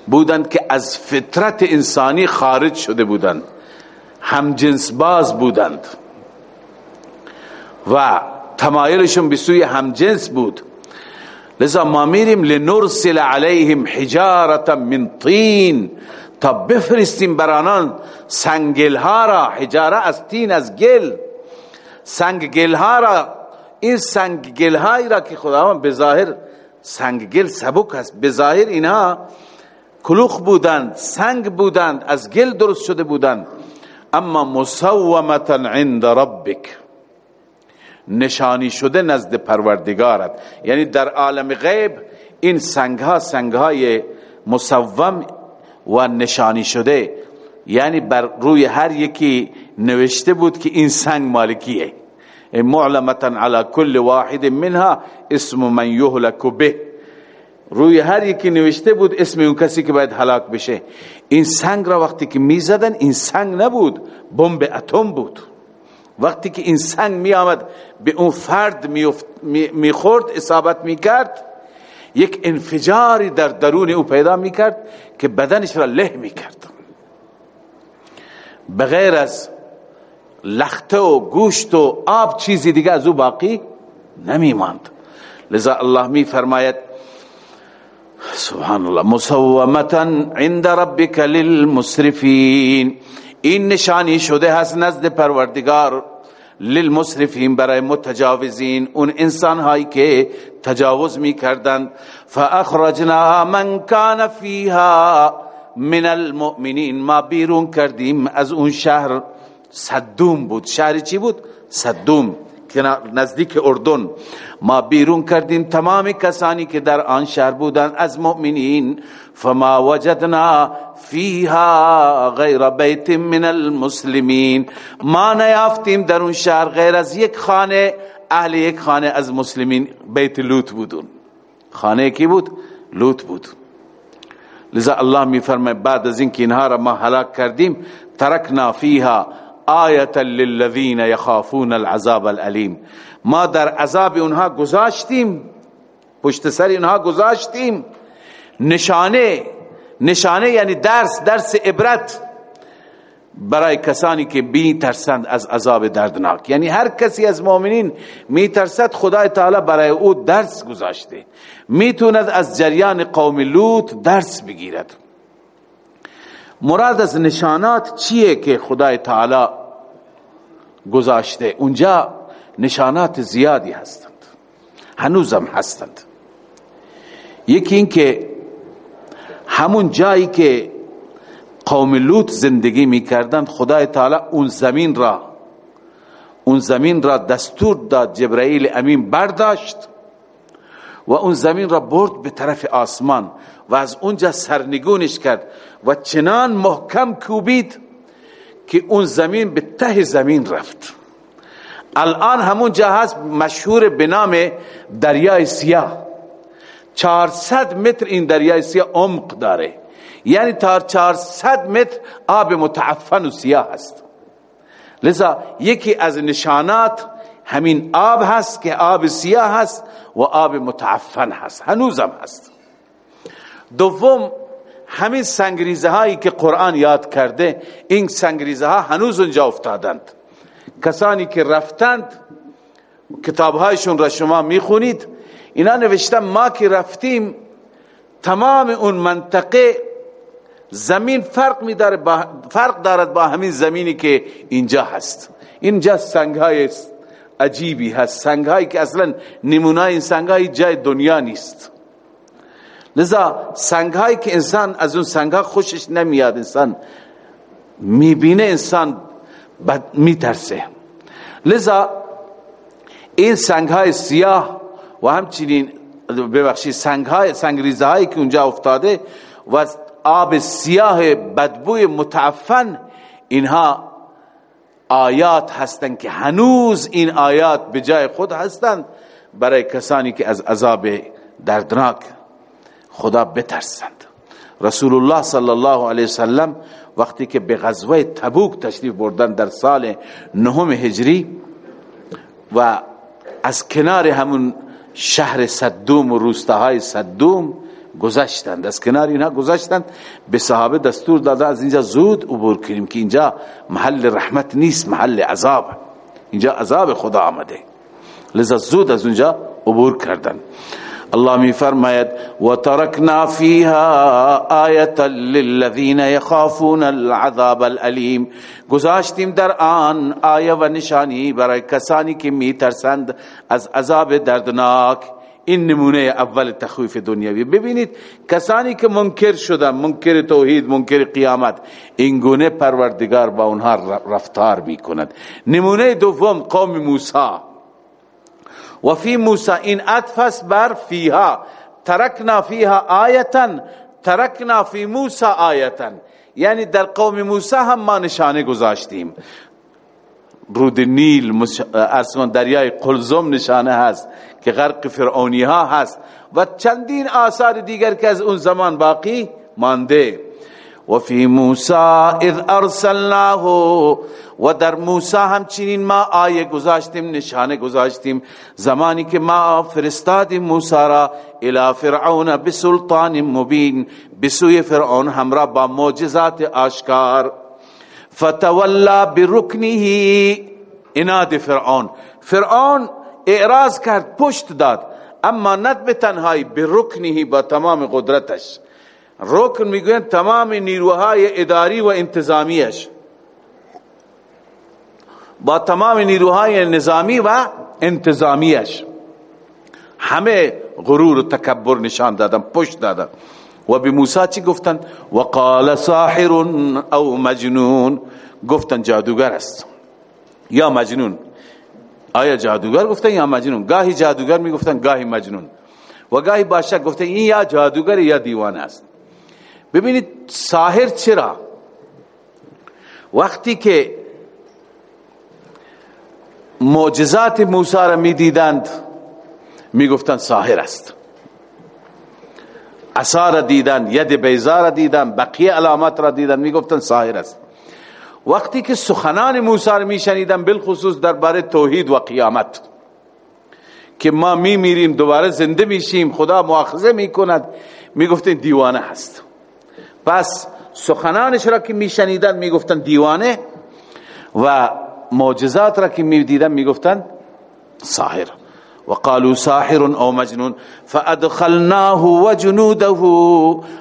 بودند که از فطرت انسانی خارج شده بودند هم جنس باز بودند و تمایلشون به سوی هم جنس بود. لذا ما میریم لنرسل علیهم حجارتا من طین تا بفرستیم بر آنان سنگل را حجاره از تین از گل. سنگ گل ها را این سنگ گل هایی را که خداوند به ظاهر سنگ گل سبک است. به ظاهر اینها کلوخ بودند سنگ بودند از گل درست شده بودند. اما مصومتا عند ربک. نشانی شده نزد پروردگارت. یعنی در عالم غیب این سنگ ها سنگ های مصوم و نشانی شده. یعنی بر روی هر یکی نوشته بود که این سنگ مالکیه. معلمتا على كل واحد منها اسم من يهلك به. روی هر یکی نوشته بود اسم اون کسی که باید هلاک بشه. این سنگ را وقتی که می‌زدن این سنگ نبود بمب اتم بود. وقتی که این سنگ می آمد به اون فرد می خورد اصابت می کرد یک انفجاری در درون او پیدا می کرد که بدنش را له می کرد بغیر از لخته و گوشت و آب چیزی دیگه از او باقی نمی ماند لذا الله می فرماید سبحان الله مسومتا عند ربك للمسرفین. این نشانی شده هست نزد پروردگار للمسرفین برای متجاوزین. اون انسان هایی که تجاوز می کردند فاخرجنا من کان فیها من المؤمنین. ما بیرون کردیم از اون شهر. صدوم بود. شهر چی بود؟ صدوم. نزدیک اردن. ما بیرون کردیم تمام کسانی که در آن شهر بودند از مؤمنین. فما وجدنا فیها غیر بیت من المسلمین. ما نیافتیم در اون شهر غیر از یک خانه. اهل یک خانه از مسلمین. بیت لوط بودون. خانه کی بود؟ لوط بود. لذا الله می فرمه بعد از اینکه اینها را ما هلاک کردیم ترکنا فیها آیتا للذین یخافون العذاب الالیم. ما در عذاب اونها گذاشتیم پشت سر اونها گذاشتیم. نشانه نشانه یعنی درس درس عبرت برای کسانی که بی ترسند از عذاب دردناک. یعنی هر کسی از مؤمنین می ترسد خدای تعالی برای او درس گذاشته. می‌توند از جریان قوم لوط درس بگیرد. مراد از نشانات چیه که خدای تعالی گذاشته؟ اونجا نشانات زیادی هستند. هنوزم هستند. یکی این که همون جایی که قوم لوط زندگی می‌کردند خدای تعالی اون زمین را اون زمین را دستور داد جبرائیل امین برداشت و اون زمین را برد به طرف آسمان و از اونجا سرنگونش کرد. و چنان محکم کوبید که اون زمین به ته زمین رفت. الان همون هست مشهور به نام دریای سیاه. 400 متر این دریای سیاه عمق داره. یعنی تا 400 متر آب متعفن و سیاه هست. لذا یکی از نشانات همین آب هست که آب سیاه هست و آب متعفن هست. هنوزم هست. دوم همین سنگریزه هایی که قرآن یاد کرده این سنگریزه ها هنوز اونجا افتادند. کسانی که رفتند کتاب هایشون را شما می‌خونید اینا نوشتن ما که رفتیم تمام اون منطقه زمین فرق می داره با فرق دارد با همین زمینی که اینجا هست. اینجا سنگ های عجیبی هست. سنگ هایی که اصلا نمونه این سنگ های جای دنیا نیست. لذا سنگ هایی که انسان از اون سنگ ها خوشش نمیاد انسان می‌بینه انسان میترسه. لذا این سنگ های سیاه و همچنین ببخشید سنگ های سنگریزه هایی که اونجا افتاده و آب سیاه بدبوی متعفن اینها آیات هستند که هنوز این آیات به جای خود هستند برای کسانی که از عذاب دردناک خدا بترسند. رسول الله صلی الله علیه وسلم وقتی که به غزوه تبوک تشریف بردن در سال نهم هجری و از کنار همون شهر صدوم و روستاهای صدوم گذشتند. از کنار اینها گذشتند. به صحابه دستور داده از اینجا زود عبور کنیم که اینجا محل رحمت نیست محل عذاب. اینجا عذاب خدا آمده. لذا زود از اونجا عبور کردن. الله می فرماید و ترکنا فیها آیتا للذین یخافون العذاب الالیم گذاشتیم در آن آیه و نشانی برای کسانی که می ترسند از عذاب دردناک. این نمونه اول تخویف دنیاوی. ببینید کسانی که منکر شدن منکر توحید منکر قیامت این گونه پروردگار با اونها رفتار می کند نمونه دوم قوم موسی. و فی موسی این اطفس بر فیها. ترکنا فیها آیتا ترکنا فی موسی آیتا یعنی در قوم موسی هم ما نشانه گذاشتیم. رود نیل ارسمان دریای قلزم نشانه هست که غرق فرعونی ها هست. و چندین آثار دیگر که از اون زمان باقی مانده. و فی موسی اذ ارسلناه و در موسی همچنین ما آیه گذاشتیم نشانه گذاشتیم. زمانی که ما فرستادیم موسی را الى فرعون بسلطان مبین بسوی فرعون همراه با معجزات آشکار. فتولا برکنه اناد فرعون. فرعون اعراض کرد پشت داد. اما ند به تنهایی برکنه با تمام قدرتش. رکن می‌گوین تمام نیروهای اداری و انتظامیش. با تمام نیروهای نظامی و انتظامیش. همه غرور و تکبر نشان دادن پشت دادن. و به موسی چی گفتن؟ و قال ساحر او مجنون. گفتن جادوگر است. یا مجنون. آیا جادوگر گفتن یا مجنون؟ گاهی جادوگر می‌گفتن گاهی مجنون. و گاهی بادشاہ گفتن این یا جادوگر یا دیوانه است. ببینید ساحر چرا؟ وقتی که معجزات موسی را می دیدند می گفتند ساحر است. عصا را دیدند ید بیزا را دیدند بقیه علامات را دیدند می گفتند ساحر است. وقتی که سخنان موسی را می شنیدند بالخصوص درباره توحید و قیامت که ما می میریم دوباره زنده میشیم خدا مؤاخذه می کند می دیوانه هست. پس سخنانش را که می شنیدند می گفتند دیوانه و معجزات را که می دیدن می گفتن ساحر وقالوا ساحر او مجنون. فادخلناه وجنوده.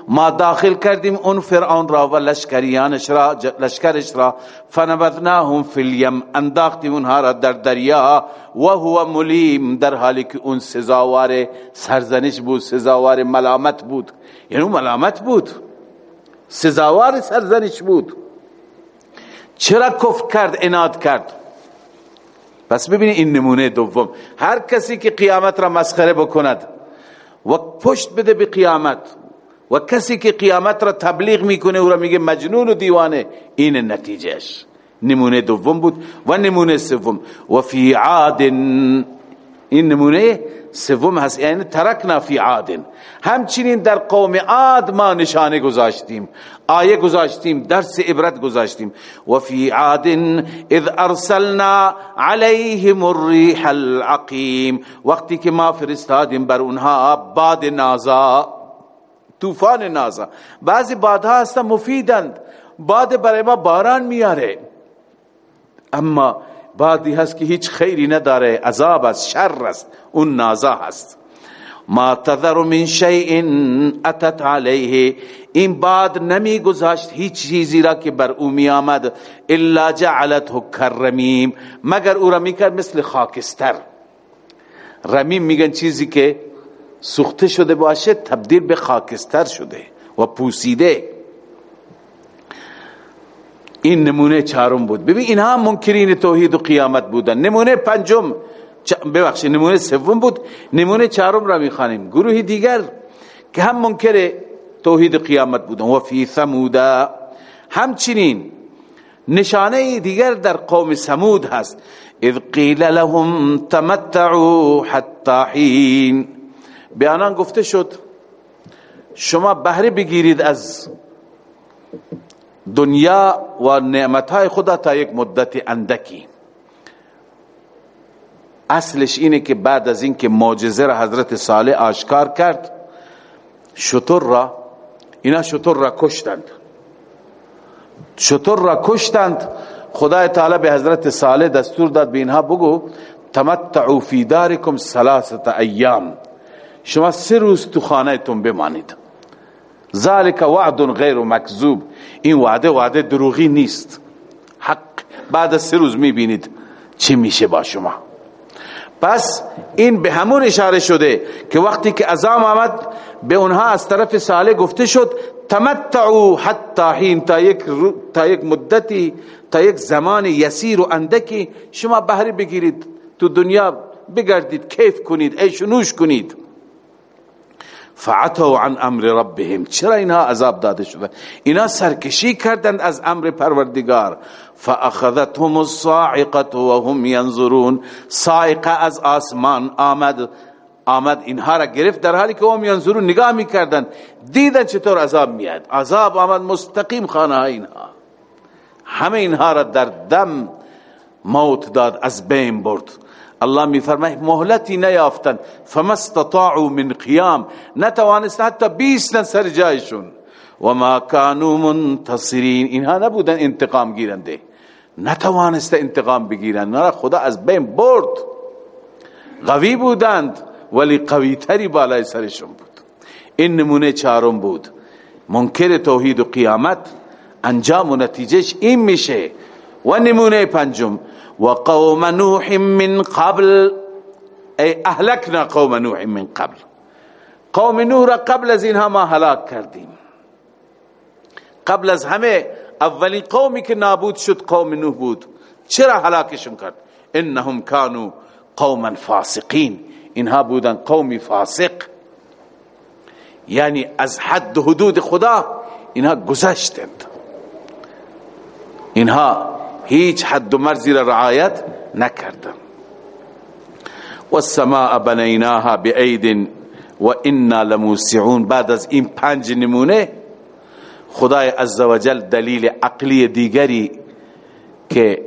ما داخل کردیم اون فرعون را و لشکریانش را لشکرش را. فنبذناهم فی الیم انداختیم اونها را در دریا و هو ملیم. در حالی که اون سزاوار سرزنش بود سزاوار ملامت بود. یعنی ملامت بود. سزاوار سرزنش بود. چرا کفر کرد اناد کرد؟ پس ببینید این نمونه دوم. هر کسی که قیامت را مسخره بکند و پشت بده به قیامت و کسی که قیامت را تبلیغ می‌کنه او را میگه مجنون و دیوانه. این نتیجهش نمونه دوم بود و نمونه سوم. و فی عاد این نمونه سوم هست یعنی ترکنا فی عاد. همچنین در قوم عاد ما نشانه گذاشتیم آیه گذاشتیم درس عبرت گذاشتیم. و فی عاد اذ ارسلنا علیهم الریح العقیم. وقتی که ما فرستادیم بر اونها باد نازا طوفان نازا. بعضی بادها هستن مفیدند. باد برای ما باران میاره. اما بادی هست که هیچ خیری نداره. عذاب است شر است. اون نازا هست. ما تذر من شیء اتت علیه. این باد نمی گذاشت هیچ چیزی را که بر او می آمد الا جعلته کرمیم. مگر او را می کرد مثل خاکستر. رمیم میگن چیزی که سوخته شده باشه تبدیل به خاکستر شده و پوسیده. این نمونه چهارم بود. ببین اینها منکرین توحید و قیامت بودن. نمونه پنجم ببخشید نمونه سوم بود. نمونه چهارم را می‌خوانیم. گروهی دیگر که هم منکر توحید و قیامت بودن. و فی ثمودا همچنین نشانه دیگر در قوم سمود هست. اذ قیل لهم تمتعوا حتی حین. به آنان گفته شد شما بهره بگیرید از دنیا و نعمتهای خدا تا یک مدت اندکی. اصلش اینه که بعد از اینکه معجزه را حضرت صالح آشکار کرد شطور را اینا شطور را کشتند. شطور را کشتند. خدای تعالی به حضرت صالح دستور داد به اینها بگو تمتعو فی دارکم ثلاثه ایام. شما سه روز تو خانه تون بمانید. ذالک وعد غیر مکذوب. این وعده وعده دروغی نیست. حق. بعد از سه روز می‌بینید چی میشه با شما. پس این به همون اشاره شده که وقتی که ازام آمد به اونها از طرف صالح گفته شد تمتعو حتی حین تا یک, تا یک مدتی تا یک زمان یسیر و اندکی شما بهره بگیرید تو دنیا. بگردید کیف کنید ایش نوش کنید. فعتوا عن امر ربهم. چرا اینها عذاب داده شده؟ اینا سرکشی کردند از امر پروردگار. فاخذتهم الصاعقه وهم ينظرون. صاعقه از آسمان آمد. آمد اینها را گرفت در حالی که هم ینظرون نگاه می‌کردند. دیدن چطور عذاب میاد عذاب آمد مستقیم خانه اینها. همه اینها را در دم موت داد از بین برد. الله می فرماید مهلتی نیافتند. فما استطاعوا من قیام. نتوانست حتی بیستن سر جایشون. و ما كانوا منتصرین. اینها نبودن انتقام گیرنده. نتوانست انتقام بگیرند. نه خدا از بین برد. قوی بودند ولی قوی تری بالای سرشون بود. این نمونه چهارم بود. منکر توحید و قیامت انجام و نتیجهش این میشه. و نمونه پنجم و قوم نوح من قبل. ای اهلکنا قوم نوح من قبل. قوم نوح را قبل از اینها ما هلاک کردیم قبل از همه اولین قومی که نابود شد قوم نوح بود. چرا هلاکشون کرد؟ انهم كانوا قوما فاسقین. اینها بودن قومی فاسق. یعنی از حد حدود خدا اینها گذشتند. اینها هیچ حد و مرزی را رعایت نکردند و السماء بنیناها بعید و انا لموسعون. بعد از این پنج نمونه خدای عزوجل دلیل عقلی دیگری که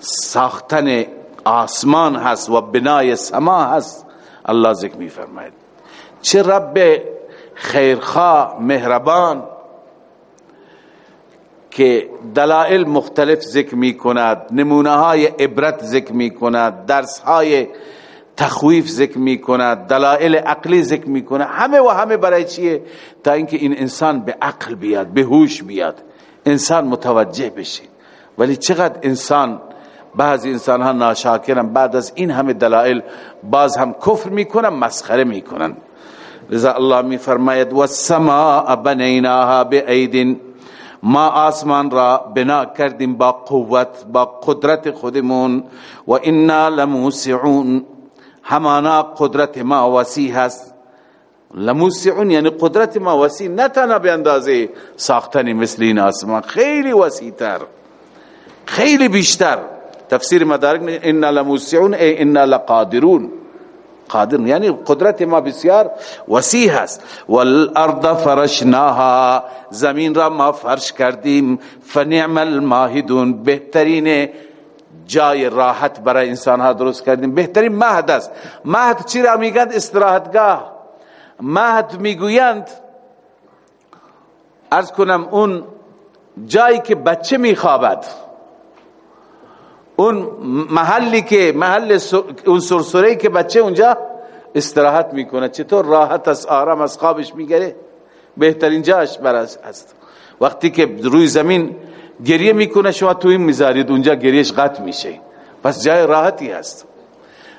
ساختن آسمان هست و بنای سما هست الله ذکر می فرماید چه رب خیرخواه مهربان که دلائل مختلف ذکر می کند نمونه های عبرت ذکر می کند درس های تخویف ذکر می کند دلائل عقلی ذکر می کند. همه و همه برای چیه؟ تا اینکه این انسان به عقل بیاد به هوش بیاد. انسان متوجه بشه. ولی چقدر انسان بعضی انسان ها ناشاکرن بعد از این همه دلائل باز هم کفر می‌کنن مسخره می‌کنن لذا الله می فرماید و السماء بنیناها بعید ما آسمان را بنا کردیم با قوت با قدرت خودمون و انا لموسعون. همانا قدرت ما وسیع هست. لموسعون یعنی قدرت ما وسیع نه تنها به اندازه ساختن مثل این آسمان خیلی وسیع تر خیلی بیشتر. تفسیر مدارک می ان لموسعون ای ان لقادرون. قادر یعنی قدرت ما بسیار وسیع است. والارض فرشناها. زمین را ما فرش کردیم. فنعم الماهدون. بهترین جای راحت برای انسان ها درست کردیم. بهترین مهد است. مهد چی را میگند؟ استراحتگاه. مهد می‌گویند ارز کنم اون جایی که بچه میخوابد. اون محلی که محل اون سرسره که بچه اونجا استراحت می‌کنه. چطور راحت از آرام از خوابش میگره؟ بهترین جاش براش هست وقتی که روی زمین گریه می‌کنه شما تو این می‌ذارید اونجا گریهش قطع میشه. پس جای راحتی هست.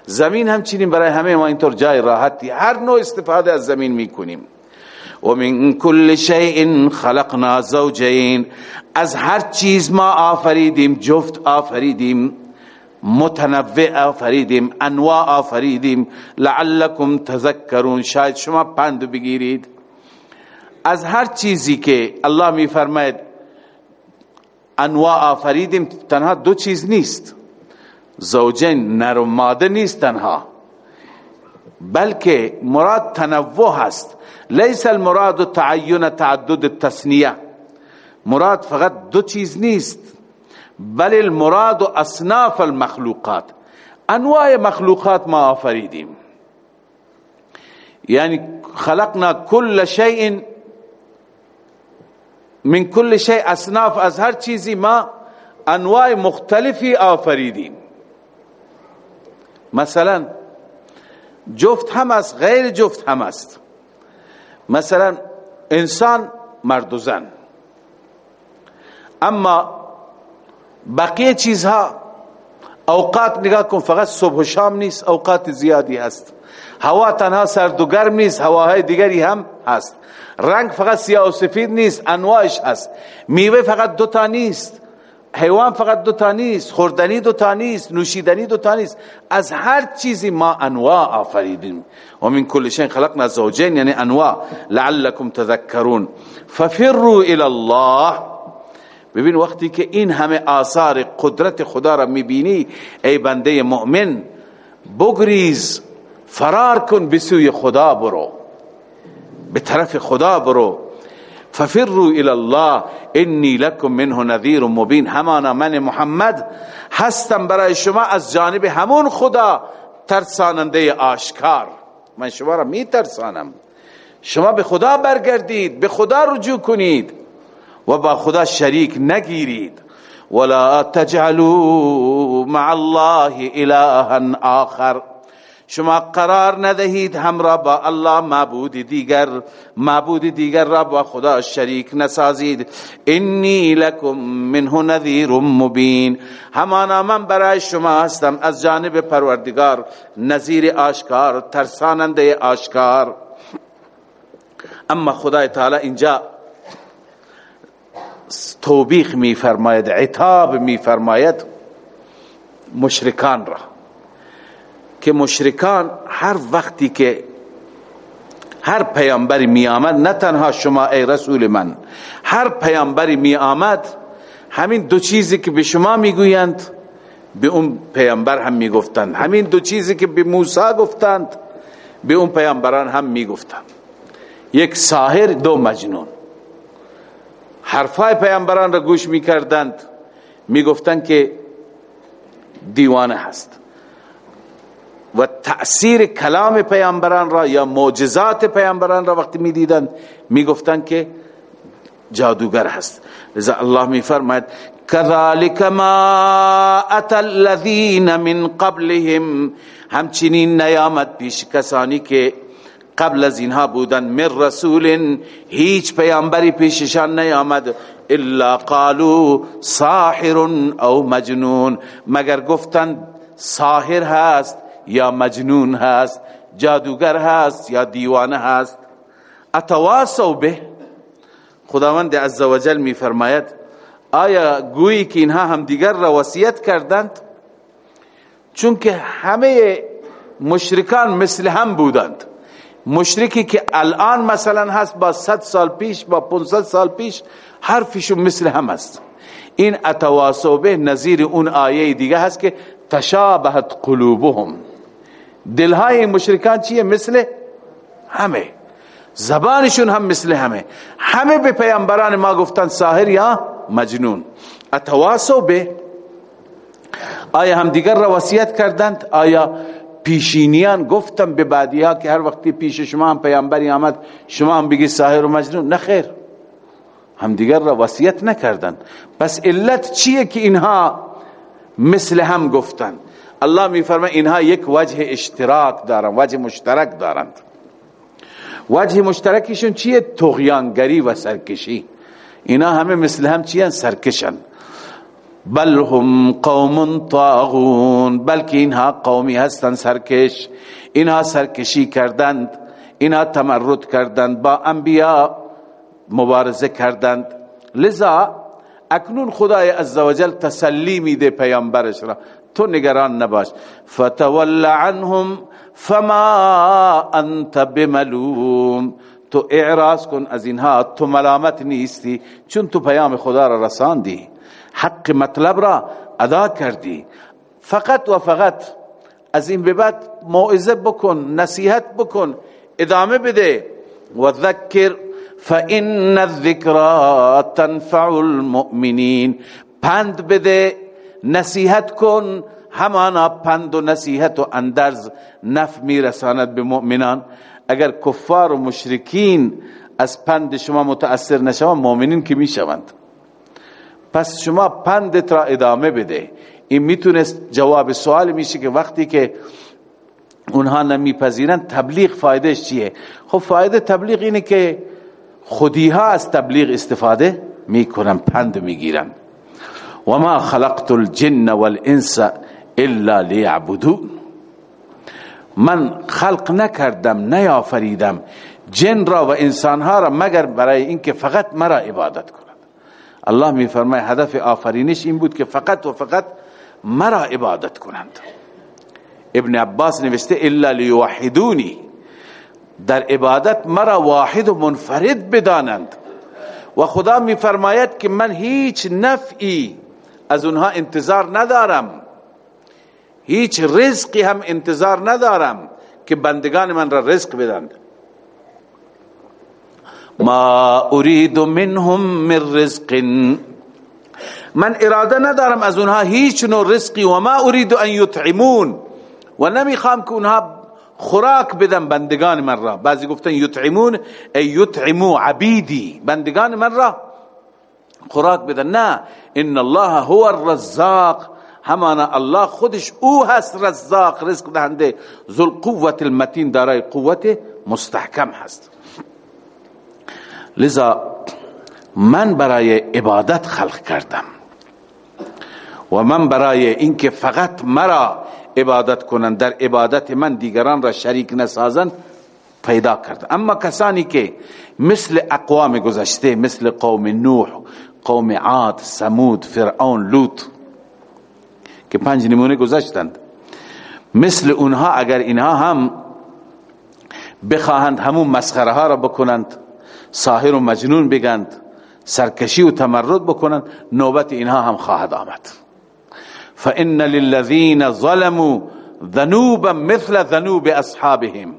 زمین همچنین برای همه ما اینطور جای راحتی. هر نوع استفاده از زمین می‌کنیم. و من کل شیء خلقنا زوجین از هر چیز ما آفریدیم جفت آفریدیم متنوع آفریدیم انواع آفریدیم. لعلکم تذکرون. شاید شما پند بگیرید. از هر چیزی که الله می فرماید انواع آفریدیم تنها دو چیز نیست. زوجین نر و ماده نیست تنها. بلکه مراد تنوع هست. لیس المراد تعین تعدد التسنیه مراد فقط دو چیز نیست بل المراد اصناف المخلوقات. انواع مخلوقات ما آفریدیم. یعنی خلقنا كل شيء من كل شيء اصناف. از هر چیزی ما انواع مختلفی آفریدیم. مثلا جفت هم است غیر جفت هم است. مثلا انسان مرد و زن. اما بقیه چیزها اوقات نگاه کن فقط صبح و شام نیست اوقات زیادی هست. هوا تنها سرد و گرم نیست هواهای دیگری هم هست. رنگ فقط سیاه و سفید نیست انواعش هست. میوه فقط دوتا نیست. حیوان فقط دوتا نیست خوردنی دوتا نیست نوشیدنی دوتا نیست. از هر چیزی ما انواع آفریدیم. و من کل شین خلقنا زوجین یعنی انواع. لعلكم تذکرون. ففروا الى الله ببین وقتی که این همه آثار قدرت خدا را می‌بینی ای بنده مؤمن بگریز فرار کن به سوی خدا برو. به طرف خدا برو. ففروا الى الله. انی لکم منه نذیر مبین همانا من محمد. هستم برای شما از جانب همون خدا ترساننده آشکار. من شما را می ترسانم شما به خدا برگردید به خدا رجوع کنید و با خدا شریک نگیرید. ولا تجعلوا مع الله الها آخر. شما قرار ندهید همراه با الله معبود دیگر معبود دیگر را با خدا شریک نسازید. انی لکم منه نذیر مبین. همانا من برای شما هستم از جانب پروردگار نذیر آشکار ترساننده آشکار. اما خدا تعالی اینجا توبیخ می فرماید عتاب می فرماید مشرکان را. که مشرکان هر وقتی که هر پیامبری می آمد نه تنها شما ای رسول من هر پیامبری می آمد همین دو چیزی که به شما می‌گویند به اون پیامبر هم می‌گفتند. همین دو چیزی که به موسی گفتند به اون پیامبران هم می‌گفتند. یک ساحر دو مجنون. حرفای پیامبران را گوش می‌کردند. می‌گفتند که دیوانه هست. و تأثیر کلام پیامبران را یا معجزات پیامبران را وقتی می‌دیدند می‌گفتند که جادوگر هست. لذا الله میفرماید كذلك ما اتى الذين من قبلهم. همچنین نیامد پیش کسانی که قبل از اینها بودن من رسول هیچ پیامبری پیششان نیامد. الا قالوا ساحر او مجنون. مگر گفتند ساحر هست؟ یا مجنون هست جادوگر هست یا دیوانه هست. اتواسو به. خداوند عزوجل می فرماید آیا گویی که اینها هم دیگر را وصیت کردند؟ چون که همه مشرکان مثل هم بودند. مشرکی که الان مثلا هست با 100 سال پیش با 500 سال پیش حرفشون مثل هم است. این اتواسو به نظیر اون آیه دیگه هست که تشابهت قلوبهم. دلهای مشرکان چیه؟ مثل همه. زبانشون هم مثل همه. همه به پیامبران ما گفتن ساحر یا مجنون. اتواسو به آیا هم دیگر را وصیت کردند؟ آیا پیشینیان گفتم به بعدی ها که هر وقتی پیش شما هم پیامبری آمد شما هم بگی ساحر و مجنون؟ نه خیر. هم دیگر را وصیت نکردند. پس علت چیه که اینها مثل هم گفتند الله میفرمه اینها یک وجه اشتراک دارند وجه مشترک دارند. وجه مشترکشون چیه؟ تغیانگری و سرکشی. اینا همه مثل هم چیه سرکشن. بل هم قوم طاغون بلکه اینها قومی هستند سرکش. اینها سرکشی کردند اینها تمرد کردند با انبیا مبارزه کردند. لذا اکنون خدای عزوجل تسلی میده پیامبرش را. تو نگران نباش. فتول عنهم فما انت بملوم. تو اعراض کن از اینها تو ملامت نیستی چون تو پیام خدا را رساندی. حق مطلب را ادا کردی. فقط و فقط از این به بعد موعظه بکن نصیحت بکن ادامه بده. و ذکر فان الذکرى تنفع المؤمنین. پند بده نصیحت کن. همانا پند و نصیحت و اندرز نف میرساند به مؤمنان. اگر کفار و مشرکین از پند شما متاثر نشوند مؤمنین که می‌شوند. پس شما پندت را ادامه بده. این می‌تونست جواب سوال میشه که وقتی که اونها نمیپذیرن تبلیغ فایدهش چیه؟ خب فایده تبلیغ اینه که خودیها از تبلیغ استفاده می‌کنن پند می‌گیرن. و ما خلقت الجن والانس الا لیعبدون من خلق نکردم نیافریدم جن را و انسانها را مگر برای اینکه فقط مرا عبادت کنند الله می فرماید هدف آفرینش این بود که فقط و فقط مرا عبادت کنند. ابن عباس نوشته الا لیوحدونی در عبادت مرا واحد و منفرد بدانند. و خدا می فرماید که من هیچ نفعی از اونها انتظار ندارم. هیچ رزقی هم انتظار ندارم که بندگان من را رزق بدند. ما اريد منهم من رزق. من اراده ندارم از اونها هیچ نوع رزقی و ما اريد ان يطعمون و نمی‌خوام که اونها خوراک بدن بندگان من را. بعضی گفتن یطعمون ای یطعمو عبیدی. بندگان من را خوراک بدن. نه ان الله هو الرزاق همانا الله خودش او هست رزاق رزق دهنده ذو القوت المتین دارای قوت مستحکم هست لذا من برای عبادت خلق کردم و من برای اینکه فقط مرا عبادت کنند در عبادت من دیگران را شریک نسازند پیدا کرد اما کسانی که مثل اقوام گذشته مثل قوم نوح قوم عاد سمود فرعون لوط که پنج نمونه گذشتند. مثل اونها اگر اینها هم بخواهند همون مسخره ها را بکنند ساحر و مجنون بگند سرکشی و تمرد بکنند نوبت اینها هم خواهد آمد. فان للذین ظلموا ذنوبا مثل ذنوب اصحابهم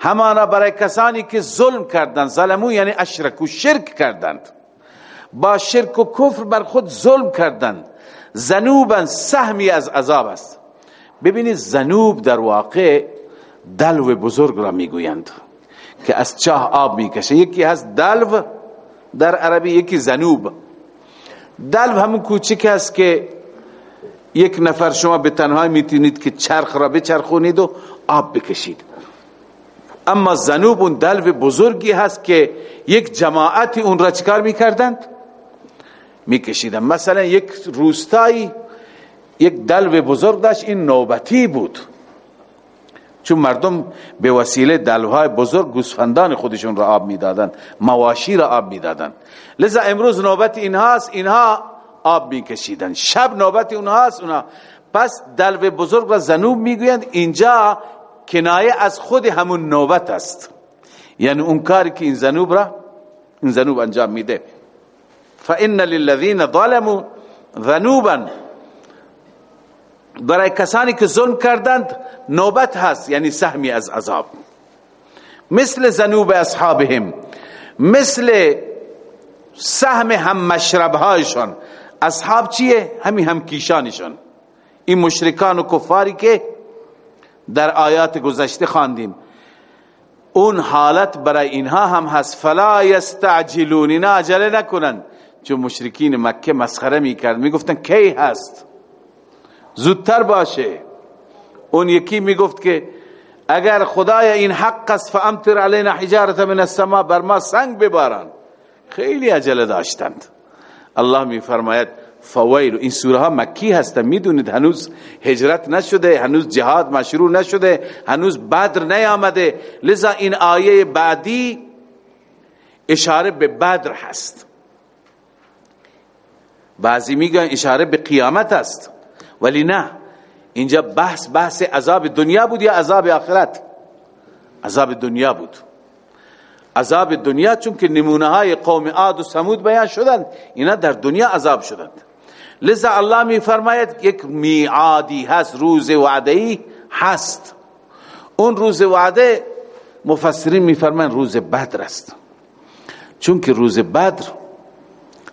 همانا برای کسانی که ظلم کردند ظلمو یعنی اشرک و شرک کردند. با شرک و کفر بر خود ظلم کردند زنوبا سهمی از عذاب است. ببینید زنوب در واقع دلو بزرگ را می‌گویند که از چاه آب می‌کشه. یکی هست دلو در عربی یکی زنوب دلو همون کوچک است که یک نفر شما به تنهایی می‌تونید که چرخ را بچرخونید و آب بکشید. اما زنوب اون دلو بزرگی هست که یک جماعتی اون را چکار می‌کردند؟ میکشیدن مثلا یک روستایی یک دلو بزرگ داشت این نوبتی بود. چون مردم به وسیله دلوهای بزرگ گوسفندان خودشون را آب می‌دادن مواشی را آب می‌دادن. لذا امروز نوبت اینهاست اینها آب میکشیدن. شب نوبت اونهاست اونها پس دلو بزرگ را زنوب می‌گویند اینجا کنایه از خود همون نوبت است. یعنی اون کاری که این زنوب را این زنوب انجام میده. فان للذین ظلموا ذنوبا. برای کسانی که ظلم کردند نوبت هست یعنی سهمی از عذاب. مثل زنوب اصحابهم مثل سهم هم مشربهایشان. اصحاب چیه؟ همی هم کیشانشان. این مشرکان و کفاری که در آیات گذشته خواندیم. اون حالت برای اینها هم هست. فلا یستعجلون اینا عجله نکنن. چون مشرکین مکه مسخره می‌کرد می‌گفتن کی هست؟ زودتر باشه. اون یکی می‌گفت که اگر خدای این حق است فامطر علینا حجارت من السماء بر ما سنگ ببارن خیلی عجله داشتند. الله میفرماید فویل این سوره ها مکی هستن می‌دونید هنوز هجرت نشده هنوز جهاد مشروع نشده هنوز بدر نیامده. لذا این آیه بعدی اشاره به بدر هست. بعضی میگن اشاره به قیامت است. ولی نه. اینجا بحث بحث عذاب دنیا بود یا عذاب آخرت؟ عذاب دنیا بود. عذاب دنیا چون که نمونه های قوم عاد و سمود بیان شدند اینا در دنیا عذاب شدند. لذا الله می فرماید یک میعادی هست روز وعده هست. اون روز وعده مفسرین می فرماید روز بدر است. چون که روز بدر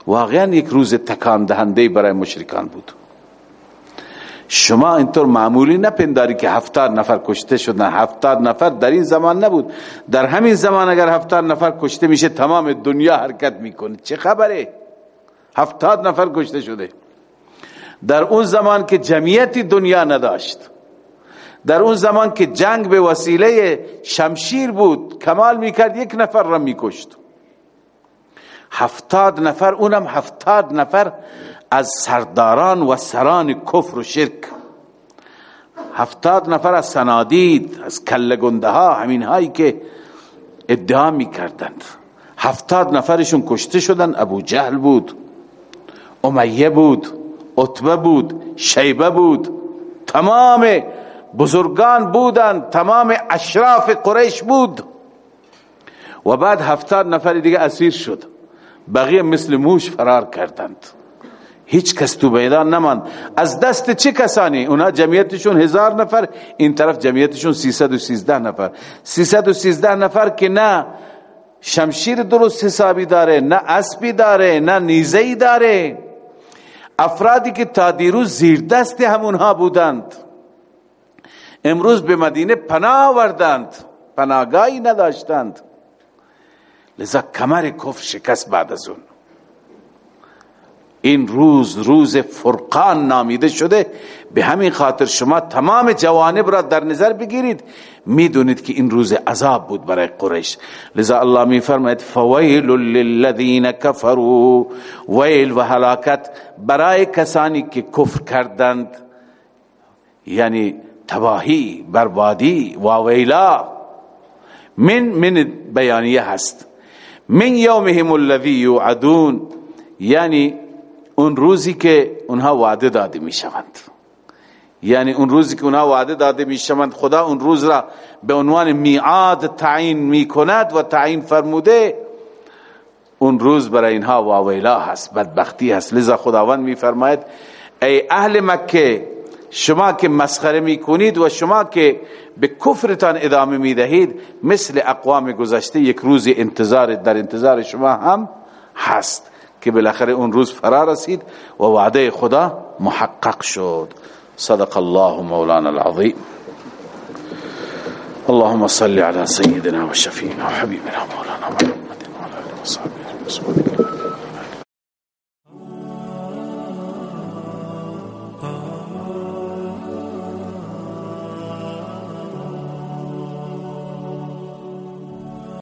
واقعا یک روز تکان دهنده برای مشرکان بود. شما اینطور معمولی نپنداری که هفتاد نفر کشته شدن. هفتاد نفر در این زمان نبود. در همین زمان اگر هفتاد نفر کشته میشه تمام دنیا حرکت می‌کنه. چه خبره؟ هفتاد نفر کشته شده. در اون زمان که جمعیتی دنیا نداشت. در اون زمان که جنگ به وسیله شمشیر بود کمال می‌کرد یک نفر را میکشت. هفتاد نفر اونم هفتاد نفر از سرداران و سران کفر و شرک. هفتاد نفر از سنادید از کلگنده ها همین هایی که ادعا می کردند هفتاد نفرشون کشته شدن. ابو جهل بود امیه بود عطبه بود شیبه بود. تمام بزرگان بودند تمام اشراف قریش بود. و بعد هفتاد نفر دیگه اسیر شد. بقیه مثل موش فرار کردند. هیچ کس تو میدان نماند. از دست چه کسانی؟ اونا جمعیتشون هزار نفر این طرف جمعیتشون سیزده نفر. سیزده نفر که نه شمشیر درست حسابی داره نه اسبی داره نه نیزهی داره. افرادی که تا دیروز زیر دست همونها بودند. امروز به مدینه پناه آوردند پناهگاهی نداشتند. لذا کمر کفر شکست بعد از اون. این روز روز فرقان نامیده شده. به همین خاطر شما تمام جوانب را در نظر بگیرید. می‌دونید که این روز عذاب بود برای قریش. لذا الله می فرماید فویل للذین کفروا. ویل و هلاکت برای کسانی که کفر کردند یعنی تباهی بربادی و ویلا من من بیانیه هست. من یومهم الذی یوعدون یعنی اون روزی که اونها وعده داده می شوند یعنی اون روزی که اونها وعده داده می شوند خدا اون روز را به عنوان میعاد تعیین می کند و تعیین فرموده اون روز برای اینها واویلا هست بدبختی هست. لذا خداوند می فرماید ای اهل مکه شما که مسخره می کنید و شما که به کفرتان ادامه می دهید مثل اقوام گذشته یک روز انتظار در انتظار شما هم هست که بالاخره اون روز فرا رسید و وعده خدا محقق شد. صدق الله مولانا العظیم. اللهم صل على سيدنا وشفينا وحبيبنا مولانا محمد وعلى اله وصحبه وسلم